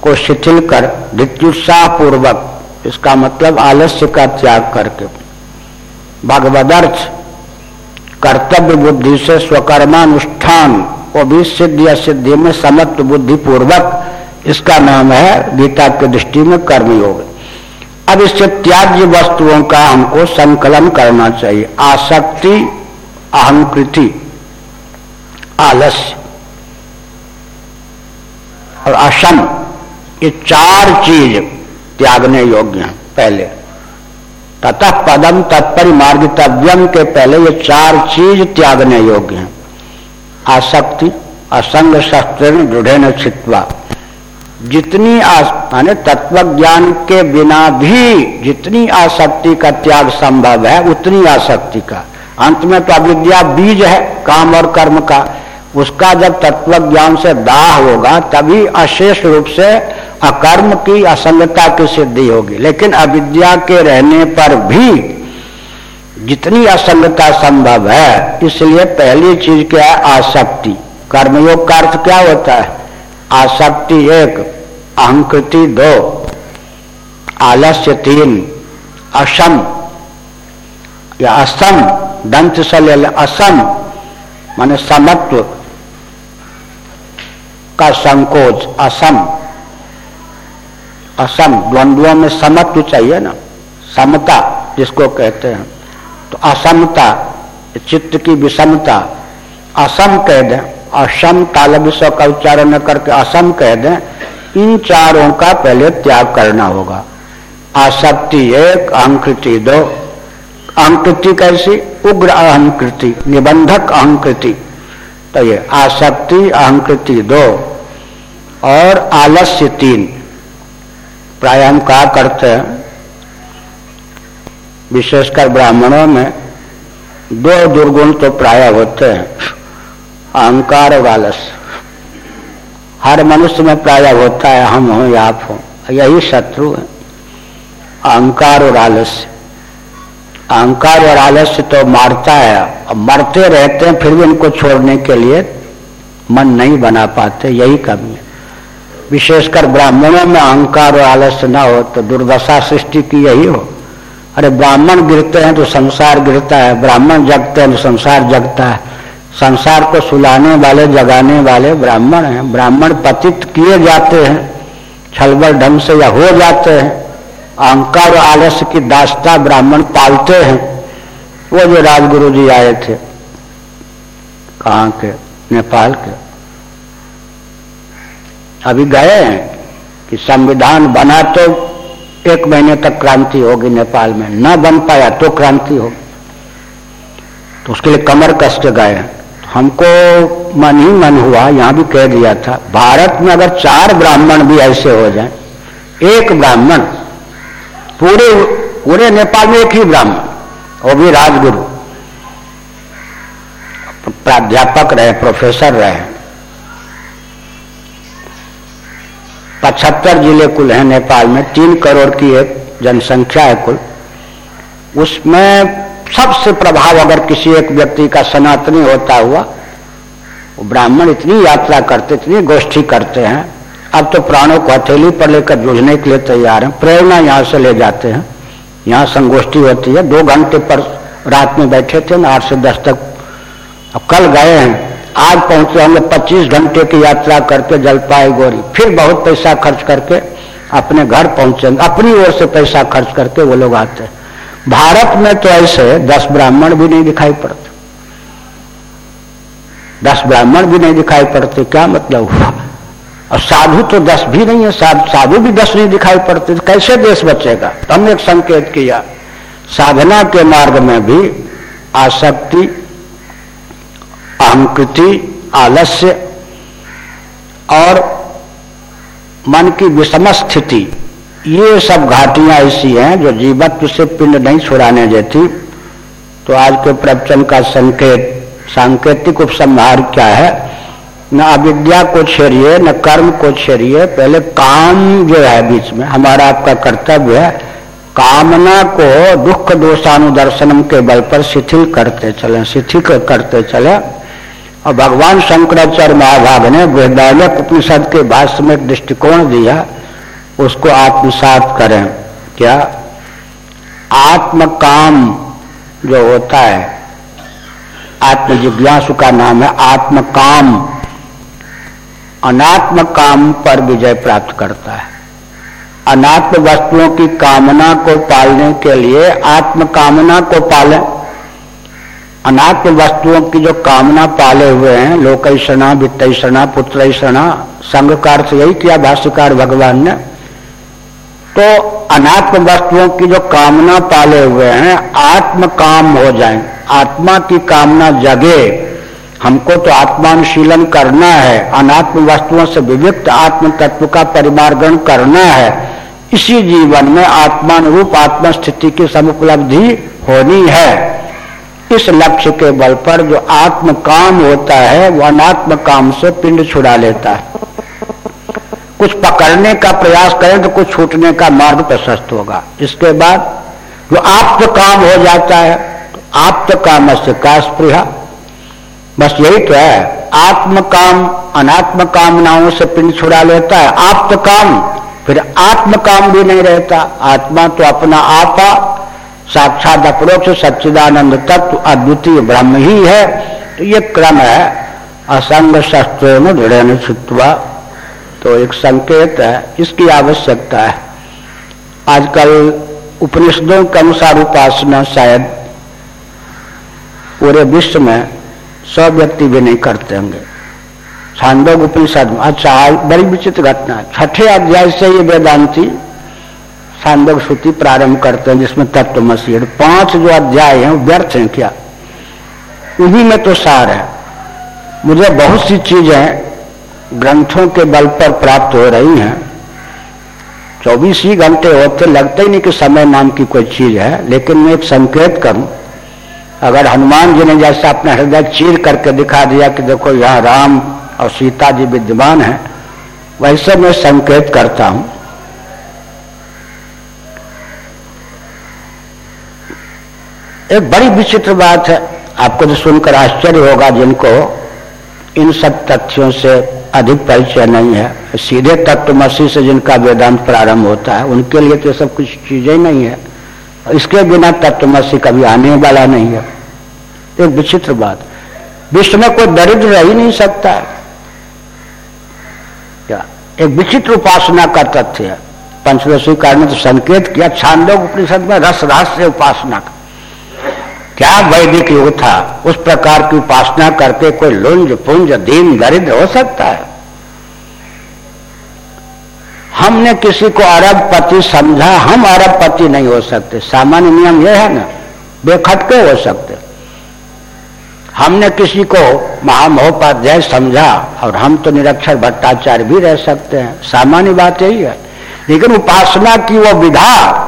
को शिथिल कर पूर्वक इसका मतलब आलस्य का त्याग करके। भगवदर्थ, कर्तव्य बुद्धि से स्वकर्मानुष्ठान को भी सिद्धि असिद्धि में समत्व बुद्धि पूर्वक इसका नाम है गीता की दृष्टि में कर्मयोग। अब इससे त्याज्य वस्तुओं का हमको संकलन करना चाहिए। आसक्ति, अहंकृति, आलस्य और असम ये चार चीज़ त्यागने योग्य हैं, पहले। तथा पदम तत्पर मार्गितव्यम के पहले ये चार चीज़ त्यागने योग्य हैं। आसक्ति, असंग शस्त्र दृढ़ न छित्वा। जितनी तत्व ज्ञान के बिना भी जितनी आसक्ति का त्याग संभव है, उतनी आसक्ति का। अंत में तो अविद्या बीज है, काम और कर्म का। उसका जब तत्व ज्ञान से दाह होगा, तभी अशेष रूप से अकर्म की असंगता की सिद्धि होगी। लेकिन अविद्या के रहने पर भी जितनी असंगता संभव है, इसलिए पहली चीज़ क्या है? आसक्ति। कर्मयोग का अर्थ क्या होता है? आसक्ति एक, अहंकृति दो, आलस्य तीन, असम, या असम, दंत असम, माने समत्व। का संकोच, असम। असम, द्वंद्वों में समत्व चाहिए ना? समता, जिसको कहते हैं। तो असमता, चित्त की विषमता। असम कह दें, असम ताल विश्व का उच्चारण करके असम कह दें, इन चारों का पहले त्याग करना होगा। आसक्ति एक अहंकृति दो। अहंकृति कैसी? उग्र अहंकृति, निबंधक अहंकृति तो ये आसक्ति, अहंकृति दो। और आलस्य तीन। प्राय हम कहा करते हैं, विशेषकर ब्राह्मणों में दो दुर्गुण तो प्राय होते हैं, अहंकार और आलस्य। हर मनुष्य में प्राय होता है, हम हो या आप हो, यही शत्रु है, अहंकार और आलस्य। अहंकार और आलस्य तो मारता है। और मरते रहते हैं, फिर भी इनको छोड़ने के लिए मन नहीं बना पाते, यही कमी है। विशेषकर ब्राह्मणों में अहंकार और आलस्य ना हो तो दुर्दशा सृष्टि की यही हो। अरे ब्राह्मण गिरते हैं तो संसार गिरता है, ब्राह्मण जगते हैं तो संसार जगता है। संसार को सुलाने वाले, जगाने वाले ब्राह्मण हैं। ब्राह्मण पतित किए जाते हैं, छलबल ढंग से या हो जाते हैं। अहंकार आलस्य की दास्ता ब्राह्मण पालते हैं। वो जो राजगुरु जी आए थे कहाँ के? नेपाल के। अभी गए हैं कि संविधान बना तो एक महीने तक क्रांति होगी नेपाल में। न बन पाया तो क्रांति होगी। तो उसके लिए कमर कष्ट गए हमको मन ही मन हुआ यहाँ भी कह दिया था भारत में अगर चार ब्राह्मण भी ऐसे हो जाएँ, एक ब्राह्मण पूरे पूरे नेपाल में एक ही ब्राह्मण, वो भी राजगुरु। प्राध्यापक रहे प्रोफेसर रहे। पचहत्तर ज़िले कुल हैं नेपाल में, तीन करोड़ की एक जनसंख्या है कुल। उसमें सबसे प्रभाव अगर किसी एक व्यक्ति का सनातनी होता हुआ ब्राह्मण इतनी यात्रा करते, इतनी गोष्ठी करते हैं अब तो प्राणों को हथेली पर लेकर जूझने के लिए तैयार हैं। प्रेरणा यहाँ से ले जाते हैं। यहाँ संगोष्ठी होती है। दो घंटे पर रात में बैठे थे ना आठ से दस तक। अब कल गए हैं। आज पहुँचे होंगे पच्चीस घंटे की यात्रा करके जलपाईगुड़ी। फिर बहुत पैसा खर्च करके अपने घर पहुँचेंगे। अपनी ओर से पैसा खर्च करके वो लोग आते हैं। भारत में तो ऐसे दस ब्राह्मण भी नहीं दिखाई पड़ते। दस ब्राह्मण भी नहीं दिखाई पड़ते। क्या मतलब हुआ? और साधु तो दस भी नहीं है, साधु साधु भी दस नहीं दिखाई पड़ते तो कैसे देश बचेगा? तो हमने एक संकेत किया, साधना के मार्ग में भी आसक्ति, अहंकृति, आलस्य और मन की विषम स्थिति, ये सब घाटियाँ ऐसी हैं जो जीवत्व से पिंड नहीं छुड़ाने देती। तो आज के प्रवचन का संकेत, सांकेतिक उपसंहार क्या है? न अविद्या को छेड़िए, न कर्म को छेड़िए, पहले काम जो है बीच में, हमारा आपका कर्तव्य है, कामना को दुख दोषानुदर्शनम के बल पर शिथिल करते चले, शिथिल करते चले। और भगवान शंकराचार्य महाभाग ने वृद्धालय उपनिषद के भाष्य में दृष्टिकोण दिया, उसको आत्मसात करें। क्या? आत्म काम जो होता है आत्म जिज्ञासु का नाम है आत्म काम अनात्म काम पर विजय प्राप्त करता है। अनात्म वस्तुओं की कामना को पालने के लिए आत्म कामना को पालें। अनात्म वस्तुओं की जो कामना पाले हुए हैं, लोकैषणा, वित्तैषणा, पुत्रैषणा संघ का अर्थ यही किया भाष्यकार भगवान ने तो अनात्म वस्तुओं की जो कामना पाले हुए हैं, आत्म काम हो जाए। आत्मा की कामना जगे हमको तो आत्मानुशीलन करना है, अनात्म वस्तुओं से विविक्त आत्म तत्व का परिमार्गण करना है। इसी जीवन में आत्मानुरूप आत्म स्थिति की समुपलब्धि होनी है। इस लक्ष्य के बल पर जो आत्म काम होता है, वो अनात्म काम से पिंड छुड़ा लेता है। कुछ पकड़ने का प्रयास करें तो कुछ छूटने का मार्ग प्रशस्त होगा। इसके बाद जो आप्त काम हो जाता है तो काम से का स्पृहा। बस यही तो है। आत्म काम अनात्म कामनाओं से पिंड छुड़ा लेता है। आप्त काम फिर आत्म काम भी नहीं रहता। आत्मा तो अपना आपा, साक्षात अप्रोक्ष सच्चिदानंद तत्व, अद्वितीय ब्रह्म ही है। तो ये क्रम है। असंग शस्त्रों में दृढ़ छित्वा। तो एक संकेत है, इसकी आवश्यकता है। आजकल उपनिषदों के अनुसार उपासना शायद पूरे विश्व में सौ व्यक्ति भी नहीं करते होंगे। छांदोग उपनिषद अच्छा बड़ी विचित्र घटना छठे अध्याय से ये वेदांति छांदोग श्रुति प्रारंभ करते हैं, जिसमें तत्व मसीह पाँच जो अध्याय हैं व्यर्थ हैं क्या? उन्हीं में तो सार है। मुझे बहुत सी चीज़ें ग्रंथों के बल पर प्राप्त हो रही हैं। चौबीस ही घंटे होते, लगते ही नहीं कि समय नाम की कोई चीज़ है, लेकिन मैं एक संकेत करूँ। अगर हनुमान जी ने जैसा अपना हृदय चीर करके दिखा दिया कि देखो यहाँ राम और सीता जी विद्यमान है वैसे मैं संकेत करता हूँ। एक बड़ी विचित्र बात है, आपको तो सुनकर आश्चर्य होगा जिनको इन सब तथ्यों से अधिक परिचय नहीं है। सीधे तत्वमसी से जिनका वेदांत प्रारंभ होता है, उनके लिए तो सब कुछ चीज़ें नहीं है। इसके बिना तत्वमसी कभी आने वाला नहीं है। एक विचित्र बात। विश्व में कोई दरिद्र रह ही नहीं सकता है। क्या? एक विचित्र उपासना का तथ्य है। पंचदशी कार ने तो संकेत किया, छांदोग उपनिषद में रस रहस्य उपासना का। क्या वैदिक युग था? उस प्रकार की उपासना करके कोई लुंज, पुंज, दीन, दरिद्र हो सकता है? हमने किसी को अरब पति समझा, हम अरब पति नहीं हो सकते। सामान्य नियम यह है ना, बेखटके हो सकते। हमने किसी को महामहोपाध्याय समझा और हम तो निरक्षर भट्टाचार्य भी रह सकते हैं। सामान्य बात यही है। लेकिन उपासना की वो विधा,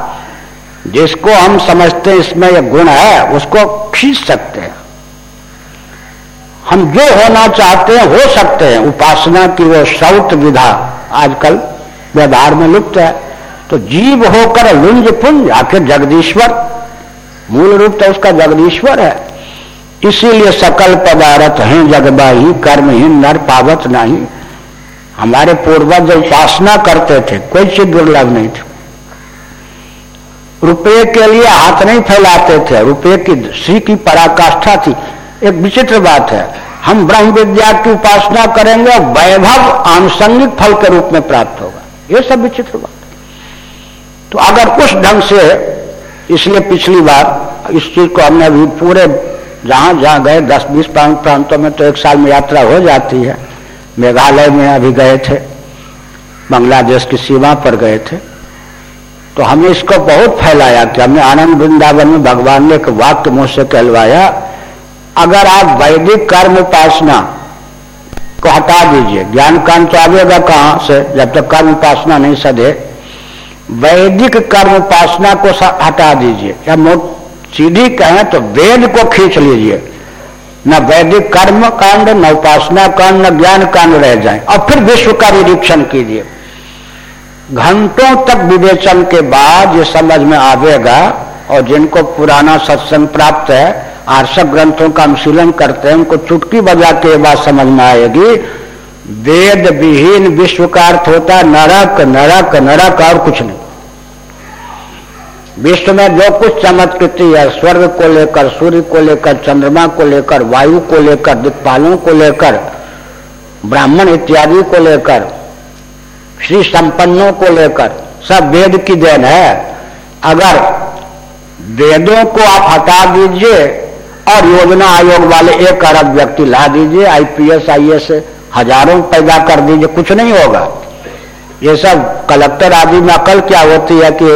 जिसको हम समझते हैं, इसमें यह गुण है, उसको खींच सकते हैं। हम जो होना चाहते हैं, हो सकते हैं। उपासना की वो सौत विधा आजकल व्यवहार में लुप्त है तो जीव होकर लुंज पुंज, आखिर जगदीश्वर। मूल रूप तो उसका जगदीश्वर है। इसीलिए सकल पदार्थ हैं जगबाही कर्महीन नर पावत नहीं। हमारे पूर्वज उपासना करते थे, कोई चीज़ दुर्लभ नहीं थी। रुपये के लिए हाथ नहीं फैलाते थे, रुपये की सी की पराकाष्ठा थी। एक विचित्र बात है, हम ब्रह्म विद्या की उपासना करेंगे वैभव आनुषंगिक फल के रूप में प्राप्त होगा। ये सब विचित्र बात। तो अगर उस ढंग से इसलिए पिछली बार इस चीज़ को हमने अभी पूरे जहाँ जहाँ गए, दस, बीस प्रांतों में तो एक साल में यात्रा हो जाती है। मेघालय में अभी गए थे, बांग्लादेश की सीमा पर गए थे। तो हमने इसको बहुत फैलाया कि हमने आनंद वृंदावन में भगवान ने एक वाक्य मुँह से कहलवाया, अगर आप वैदिक कर्म उपासना को हटा दीजिए। ज्ञान कांड तो आवेगा कहाँ से? जब तक कर्म उपासना नहीं सदे वैदिक कर्म उपासना को हटा दीजिए। या सीधी कहें तो वेद को खींच लीजिए। न वैदिक कर्म कांड, न उपासना कांड, न ज्ञान कांड रह जाए। और फिर विश्व का निरीक्षण कीजिए। घंटों तक विवेचन के बाद ये समझ में आवेगा, और जिनको पुराना सत्संग प्राप्त है आर्षक ग्रंथों का अनुशीलन करते हैं, उनको चुटकी बजा के बात समझ में आएगी। वेद विहीन विश्व का अर्थ होता है नरक नरक नरक और कुछ नहीं। विश्व में जो कुछ चमत्कृति है, स्वर्ग को लेकर, सूर्य को लेकर, चंद्रमा को लेकर, वायु को लेकर, दिक्पालों को लेकर, ब्राह्मण इत्यादि को लेकर, श्री संपन्नों को लेकर, सब वेद की देन है। अगर वेदों को आप हटा दीजिए और योजना आयोग वाले एक अरब व्यक्ति, ला दीजिए आईपीएस आईएएस हज़ारों पैदा कर दीजिए, कुछ नहीं होगा। ये सब कलेक्टर आदि में अकल क्या होती है कि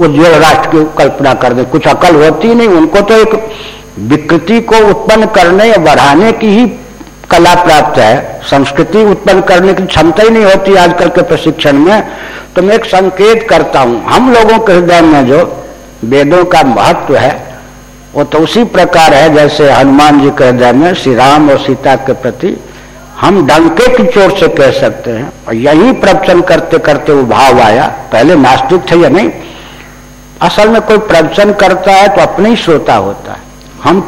उज्जवल राष्ट्र की कल्पना कर दे? कुछ अकल होती नहीं। उनको तो एक विकृति को उत्पन्न करने या बढ़ाने की ही कला प्राप्त है। संस्कृति उत्पन्न करने की क्षमता ही नहीं होती आजकल के प्रशिक्षण में। तो मैं एक संकेत करता हूँ। हम लोगों के हृदय में जो वेदों का महत्व है वो तो उसी प्रकार है जैसे हनुमान जी के हृदय में श्री राम और सीता के प्रति हम डंके की चोट से कह सकते हैं और यही प्रवचन करते करते वो भाव आया। पहले नास्तिक थे या नहीं? असल में कोई प्रवचन करता है तो अपने ही श्रोता होता है। हम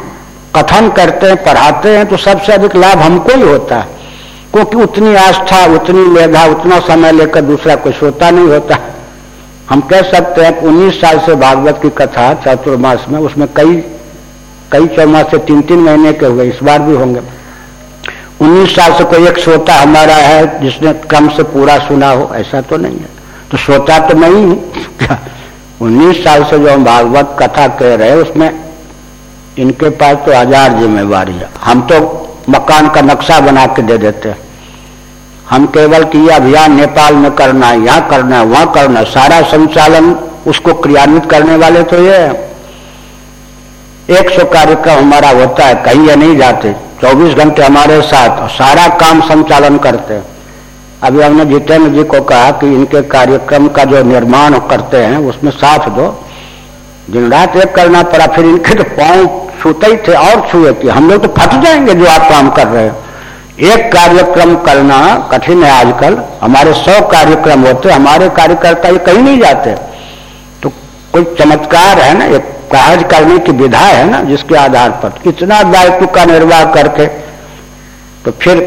कथन करते हैं, पढ़ाते हैं तो सबसे अधिक लाभ हमको ही होता है। क्योंकि उतनी आस्था, उतनी मेधा, उतना समय लेकर दूसरा कोई श्रोता नहीं होता। हम कह सकते हैं कि उन्नीस साल से भागवत की कथा चतुर्मास में उसमें कई कई चौमास से, तीन तीन महीने के हुए, इस बार भी होंगे। उन्नीस साल से कोई एक श्रोता हमारा है, जिसने क्रम से पूरा सुना हो, ऐसा तो नहीं है। तो श्रोता तो मैं ही हूँ। उन्नीस साल से जो हम भागवत कथा कह रहे हैं, उसमें इनके पास तो हज़ार जिम्मेवारी है। हम तो मकान का नक्शा बना के दे देते हैं। हम केवल कि यह अभियान नेपाल में करना है, यहाँ करना है, वहाँ करना सारा संचालन उसको क्रियान्वित करने वाले तो ये एक सौ कार्यक्रम हमारा होता है, कहीं ये नहीं जाते। चौबीस घंटे हमारे साथ और सारा काम संचालन करते हैं। अभी हमने जितेंद्र जी को कहा कि इनके कार्यक्रम का जो निर्माण करते हैं, उसमें साथ दो। दिन रात एक करना पड़ा, फिर इनके तो पाँव छूते ही थे, और छुए थे। हम लोग तो फट जाएँगे जो आप काम कर रहे हो। एक कार्यक्रम करना कठिन है आजकल। हमारे सौ कार्यक्रम होते, हमारे कार्यकर्ता ये कहीं नहीं जाते। तो कोई चमत्कार है ना, एक कार्य करने की विधा है ना, जिसके आधार पर। इतना दायित्व का निर्वाह करके तो फिर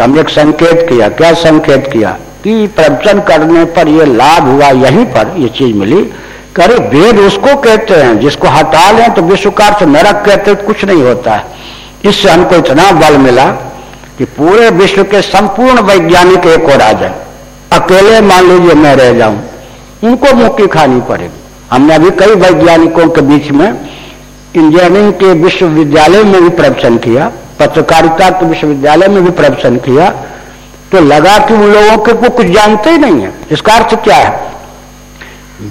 हमने एक संकेत किया। क्या संकेत किया? कि प्रवचन करने पर यह लाभ हुआ, यहीं पर यह चीज़ मिली। करे, वेद उसको कहते हैं, जिसको हटा लें तो विश्व का अर्थ नरक कहते कुछ नहीं होता है। इससे हमको इतना बल मिला कि पूरे विश्व के संपूर्ण वैज्ञानिक एक और आ जाए। अकेले मान लीजिए मैं रह जाऊँ, उनको मुक्ति खानी पड़ेगी। हमने अभी कई वैज्ञानिकों के बीच में इंजीनियरिंग के विश्वविद्यालय में भी प्रवचन किया, पत्रकारिता के विश्वविद्यालय में भी प्रवचन किया तो लगा कि उन लोगों के को कुछ जानते ही नहीं है। इसका अर्थ क्या है?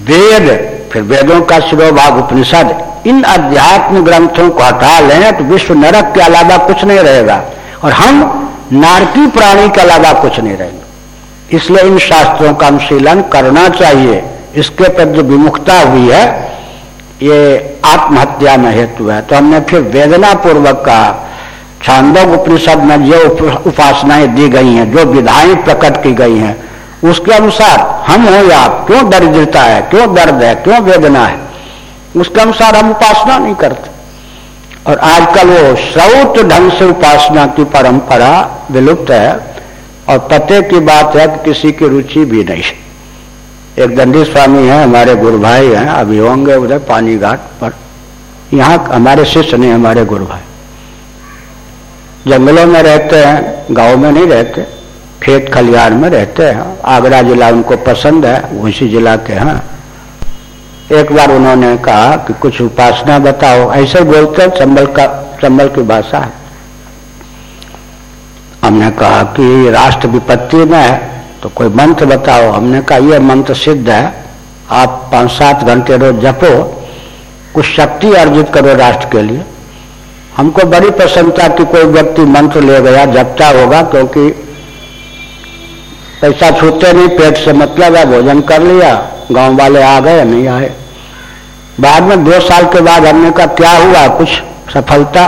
वेद, फिर वेदों का शिरोभाग उपनिषद, इन अध्यात्म ग्रंथों को हटा लें तो विश्व नरक के अलावा कुछ नहीं रहेगा और हम नारकी प्राणी के अलावा कुछ नहीं रहेंगे। इसलिए इन शास्त्रों का अनुशीलन करना चाहिए। इसके पर जो विमुखता हुई है, ये आत्महत्या में हेतु है। तो हमने फिर वेदना पूर्वक कहा, छांदोग उपनिषद में जो उपासनाएँ दी गई हैं, जो विधाएँ प्रकट की गई हैं, उसके अनुसार हम हो या क्यों दरिद्रता है? क्यों दर्द है? क्यों वेदना है? उसके अनुसार हम उपासना नहीं करते। और आजकल वो श्रौत ढंग से उपासना की परंपरा विलुप्त है, और पते की बात है कि किसी की रुचि भी नहीं एक दंडी स्वामी है, हमारे गुरु भाई हैं, अभी होंगे उधर पानी घाट पर। यहाँ हमारे शिष्य नहीं, हमारे गुरु भाई। जंगलों में रहते हैं, गाँव में नहीं रहते, खेत खलिहान में रहते हैं। आगरा जिला उनको पसंद है उसी जिला के हैं। एक बार उन्होंने कहा कि कुछ उपासना बताओ, ऐसे बोलते चंबल का, चंबल की भाषा हमने कहा कि राष्ट्र विपत्ति में तो कोई मंत्र बताओ। हमने कहा यह मंत्र सिद्ध है। आप पाँच सात घंटे रोज जपो। कुछ शक्ति अर्जित करो राष्ट्र के लिए। हमको बड़ी प्रसन्नता कि कोई व्यक्ति मंत्र ले गया, जपता होगा, क्योंकि पैसा छूटते नहीं, पेट से मतलब है, भोजन कर लिया, गाँव वाले आ गए, नहीं आए। बाद में दो साल के बाद हमने कहा, क्या हुआ? कुछ सफलता?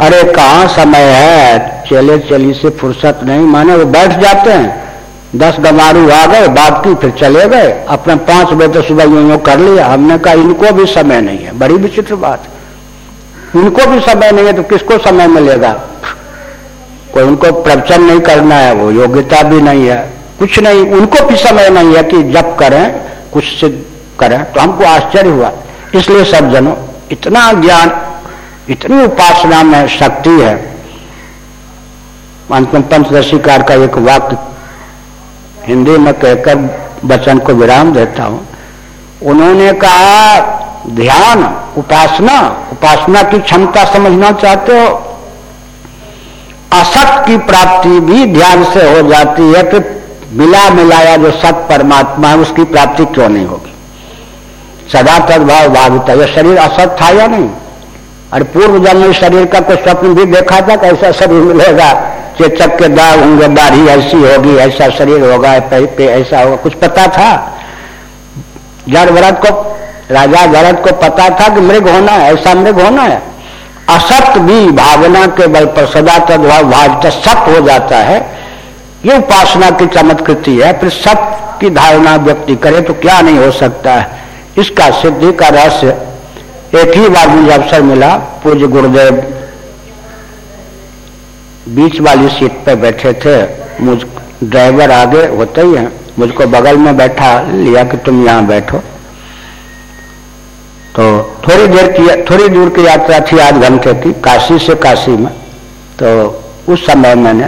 अरे, कहा समय है? चले, चली से फुर्सत नहीं। माने वो बैठ जाते हैं। दस गमारू आ गए, बात की, फिर चले गए। अपने पाँच बजे तो सुबह यूँ यूँ कर लिया। हमने कहा, इनको भी समय नहीं है। बड़ी विचित्र बात। इनको भी समय नहीं है तो किसको समय मिलेगा? कोई उनको प्रवचन नहीं करना है, वो योग्यता भी नहीं है। कुछ नहीं, उनको भी समय नहीं है कि जब करें, कुछ सिद्ध करें। तो हमको आश्चर्य हुआ। इसलिए सब जनों, इतना ज्ञान, इतनी उपासना में शक्ति है। अंत में पंचदशीकार का एक वाक्य हिंदी में कहकर वचन को विराम देता हूँ। उन्होंने कहा, ध्यान, उपासना उपासना की क्षमता समझना चाहते हो? असत की प्राप्ति भी ध्यान से हो जाती है कि मिला मिलाया जो सत परमात्मा है, उसकी प्राप्ति क्यों नहीं होगी? सदा तदभाव भाविता यह शरीर असत था या नहीं? अरे पूर्व जन्म शरीर का कोई स्वप्न भी देखा था कि ऐसा शरीर मिलेगा? के दाग होंगे दाढ़ी ऐसी होगी ऐसा शरीर होगा पे, ऐसा होगा कुछ पता था? जड़ भरत को राजा भरत को पता था कि मृग होना है ऐसा मृग होना है? असत भी भावना के बल पर सदा तदभाव भाव सत हो जाता है। ये उपासना की चमत्कृति है फिर सत की धारणा व्यक्ति करे तो क्या नहीं हो सकता है? इसका सिद्धि का रहस्य एक ही बार मुझे अवसर मिला पूज्य गुरुदेव बीच वाली सीट पर बैठे थे, मुझ, ड्राइवर आगे होते ही है, मुझको बगल में बैठा, लिया कि तुम यहाँ बैठो। तो थोड़ी देर की, थोड़ी दूर की यात्रा थी, आध घंटे की, काशी से काशी में। तो उस समय मैंने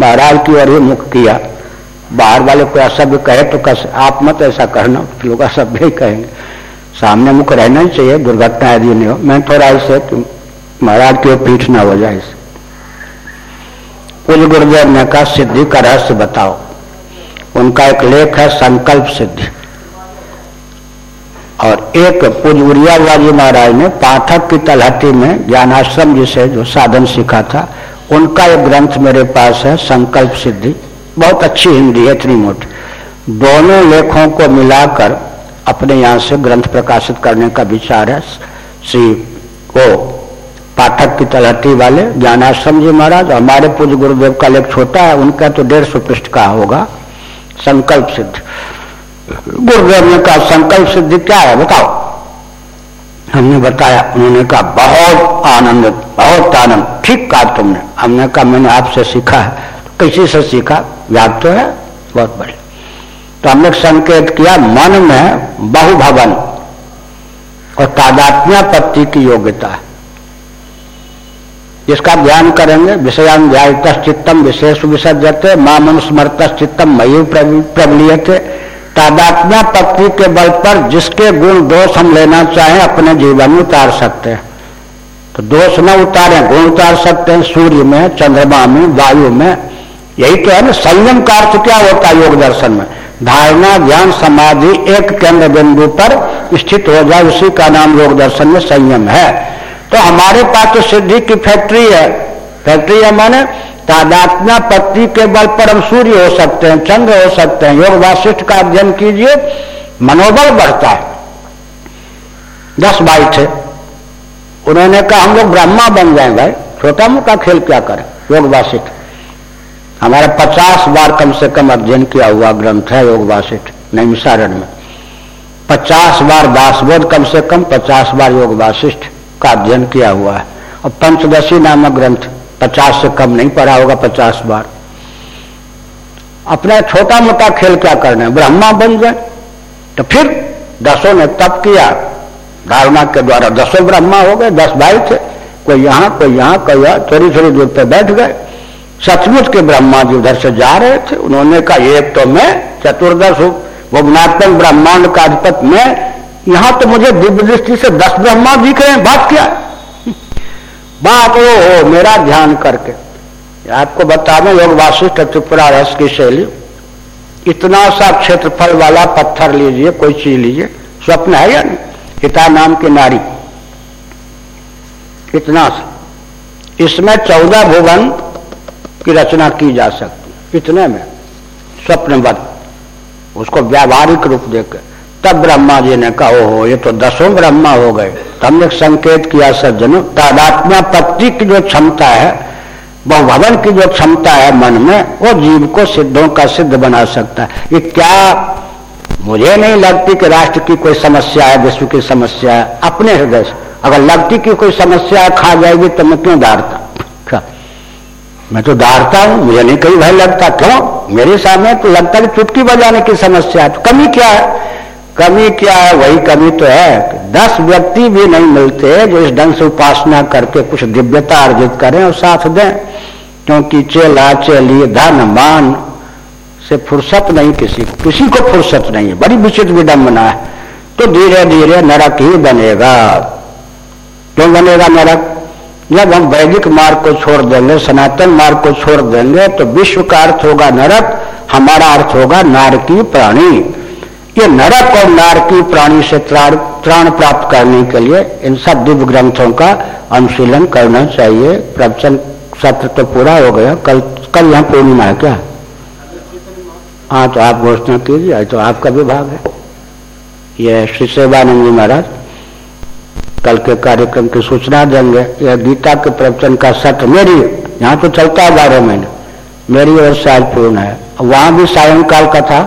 महाराज की ओर ही मुख किया। बाहर वाले कोई असभ्य कहे तो कस, आप मत ऐसा कहना, लोग असभ्य ही कहेंगे। सामने मुख रहना ही चाहिए, दुर्घटना यदि नहीं हो। मैं थोड़ा ऐसे महाराज की ओर पीठ ना हो जाए कुल गुरुदेव ने कहा सिद्धि का रहस्य बताओ। उनका एक लेख है संकल्प सिद्धि। और एक पुजवरिया जी महाराज ने पाठक की तलहटी में ज्ञानाश्रम जिसे जो साधन सीखा था, उनका एक ग्रंथ मेरे पास है, संकल्प सिद्धि। बहुत अच्छी हिंदी है, इतनी मोटी। दोनों लेखों को मिलाकर अपने यहाँ से ग्रंथ प्रकाशित करने का विचार है। श्री को पाठक की तलहटी वाले, ज्ञानाश्रम जी महाराज, हमारे पूज्य गुरुदेव का लेख छोटा है, उनका तो डेढ़ सौ पृष्ठ का होगा। संकल्प सिद्ध। गुरुदेव ने कहा, संकल्प सिद्धि क्या है, बताओ। हमने बताया, उन्होंने कहा, बहुत आनंद बहुत आनंद। ठीक कहा तुमने। हमने कहा, मैंने आपसे सीखा है। किसी से सीखा? याद तो है? बहुत बढ़िया। तो हमने संकेत किया, मन में बहुभवन और तादात्म्यापत्ति की योग्यता है। जिसका ध्यान करेंगे विषयाध्यायित चित्तम विशेष विसर्जते, माँ मनुस्मृत चित्तम मयू प्रबलियते तादात्म्यापत्ति के बल पर जिसके गुण दोष हम लेना चाहें, अपने जीवन में उतार सकते हैं। तो दोष न उतारे, गुण उतार सकते हैं, सूर्य में, चंद्रमा में, वायु में। यही तो है ना, संयम का अर्थ क्या होता है योग दर्शन में? धारणा, ज्ञान, समाधि एक केंद्र बिंदु पर स्थित हो जाए, उसी का नाम योग दर्शन में संयम है। तो हमारे पास तो सिद्धि की फैक्ट्री है। फैक्ट्री है माने तादात्म्या पत्नी के बल पर हम सूर्य हो सकते हैं, चंद्र हो सकते हैं। योग वाशिष्ठ का अध्ययन कीजिए, मनोबल बढ़ता है। दस भाई थे उन्होंने कहा, हम लोग ब्रह्मा बन जाए भाई। छोटा मोटा खेल क्या करें? योग वाशिष्ठ हमारा पचास बार कम से कम अध्ययन किया हुआ ग्रंथ है योग वासिष्ठ नैमिसारण में पचास बार दासबोध कम से कम पचास बार योग वासिष्ठ। का अध्ययन किया हुआ है। और पंचदशी नामक ग्रंथ पचास से कम नहीं, पढ़ा होगा पचास बार। अपना छोटा मोटा खेल क्या करना है? ब्रह्मा बन जाए तो फिर दसों ने तप किया। धारणा के द्वारा दसों ब्रह्मा हो गए, दस भाई थे। कोई यहाँ कोई यहाँ, कोई थोड़ी थोड़ी दूर पे बैठ गए। सचमुच के ब्रह्मा जी उधर से जा रहे थे, उन्होंने कहा, एक तो मैं चतुर्दश हूँ भुवनात्मक ब्रह्मांड का अधिपत मैं यहाँ तो मुझे दिव्य दृष्टि से दस ब्रह्मा दिख रहे हैं, बात क्या? है बात वो हो, मेरा ध्यान करके। आपको बता दें, योग वाशिष्ठ त्रिपुरा रस की शैली। इतना सा क्षेत्रफल वाला पत्थर लीजिए, कोई चीज़ लीजिए, स्वप्न है या नहीं? हिता नाम की नारी। इतना सा। इसमें चौदह भुवन की रचना की जा सकती इतने में। स्वप्नवत। उसको व्यावहारिक रूप देकर। तब ब्रह्मा जी ने कहा, ओहो, ये तो दसों ब्रह्मा हो गए। तो हमने संकेत किया, सज्जनों, तादात्म्या पत्ति की जो क्षमता है वह भवन की जो क्षमता है मन में, वो जीव को सिद्धों का सिद्ध बना सकता है। ये क्या, मुझे नहीं लगती कि राष्ट्र की कोई समस्या है, विश्व की समस्या है, अपने हृदय से। अगर लगती कि कोई समस्या खा जाएगी तो मैं क्यों डारता? मैं तो डारता हूँ, मुझे नहीं कहीं भय लगता। क्यों? मेरे सामने तो लगता है चुटकी बजाने की समस्या है तो कमी क्या है? कमी क्या है, वही कमी तो है। दस व्यक्ति भी नहीं मिलते जो इस ढंग से उपासना करके कुछ दिव्यता अर्जित करें और साथ दें। क्योंकि चेला, चेली धन मान से फुर्सत नहीं किसी को। किसी को फुर्सत नहीं है। बड़ी विचित्र विडम्बना है। तो धीरे धीरे नरक ही बनेगा। क्यों बनेगा नरक? जब हम वैदिक मार्ग को छोड़ देंगे, सनातन मार्ग को छोड़ देंगे तो विश्व का अर्थ होगा नरक, हमारा अर्थ होगा नारकी प्राणी। ये नरक और नारकी प्राणी से त्राण प्राप्त करने के लिए इन सब दिव्य ग्रंथों का अनुशीलन करना चाहिए। प्रवचन सत्र तो पूरा हो गया। कल कल यहाँ पूर्णिमा है क्या? हाँ तो आप घोषणा कीजिए। तो आपका विभाग है। यह श्री सेवानंद जी महाराज कल के कार्यक्रम की सूचना देंगे। यह गीता के प्रवचन का सत्र मेरी, यहाँ तो चलता है बारह महीने। मेरी से आज पूर्ण है। वहाँ भी सायंकाल कथा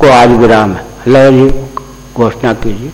को आज विराम है। लय जी घोषणा कीजिए।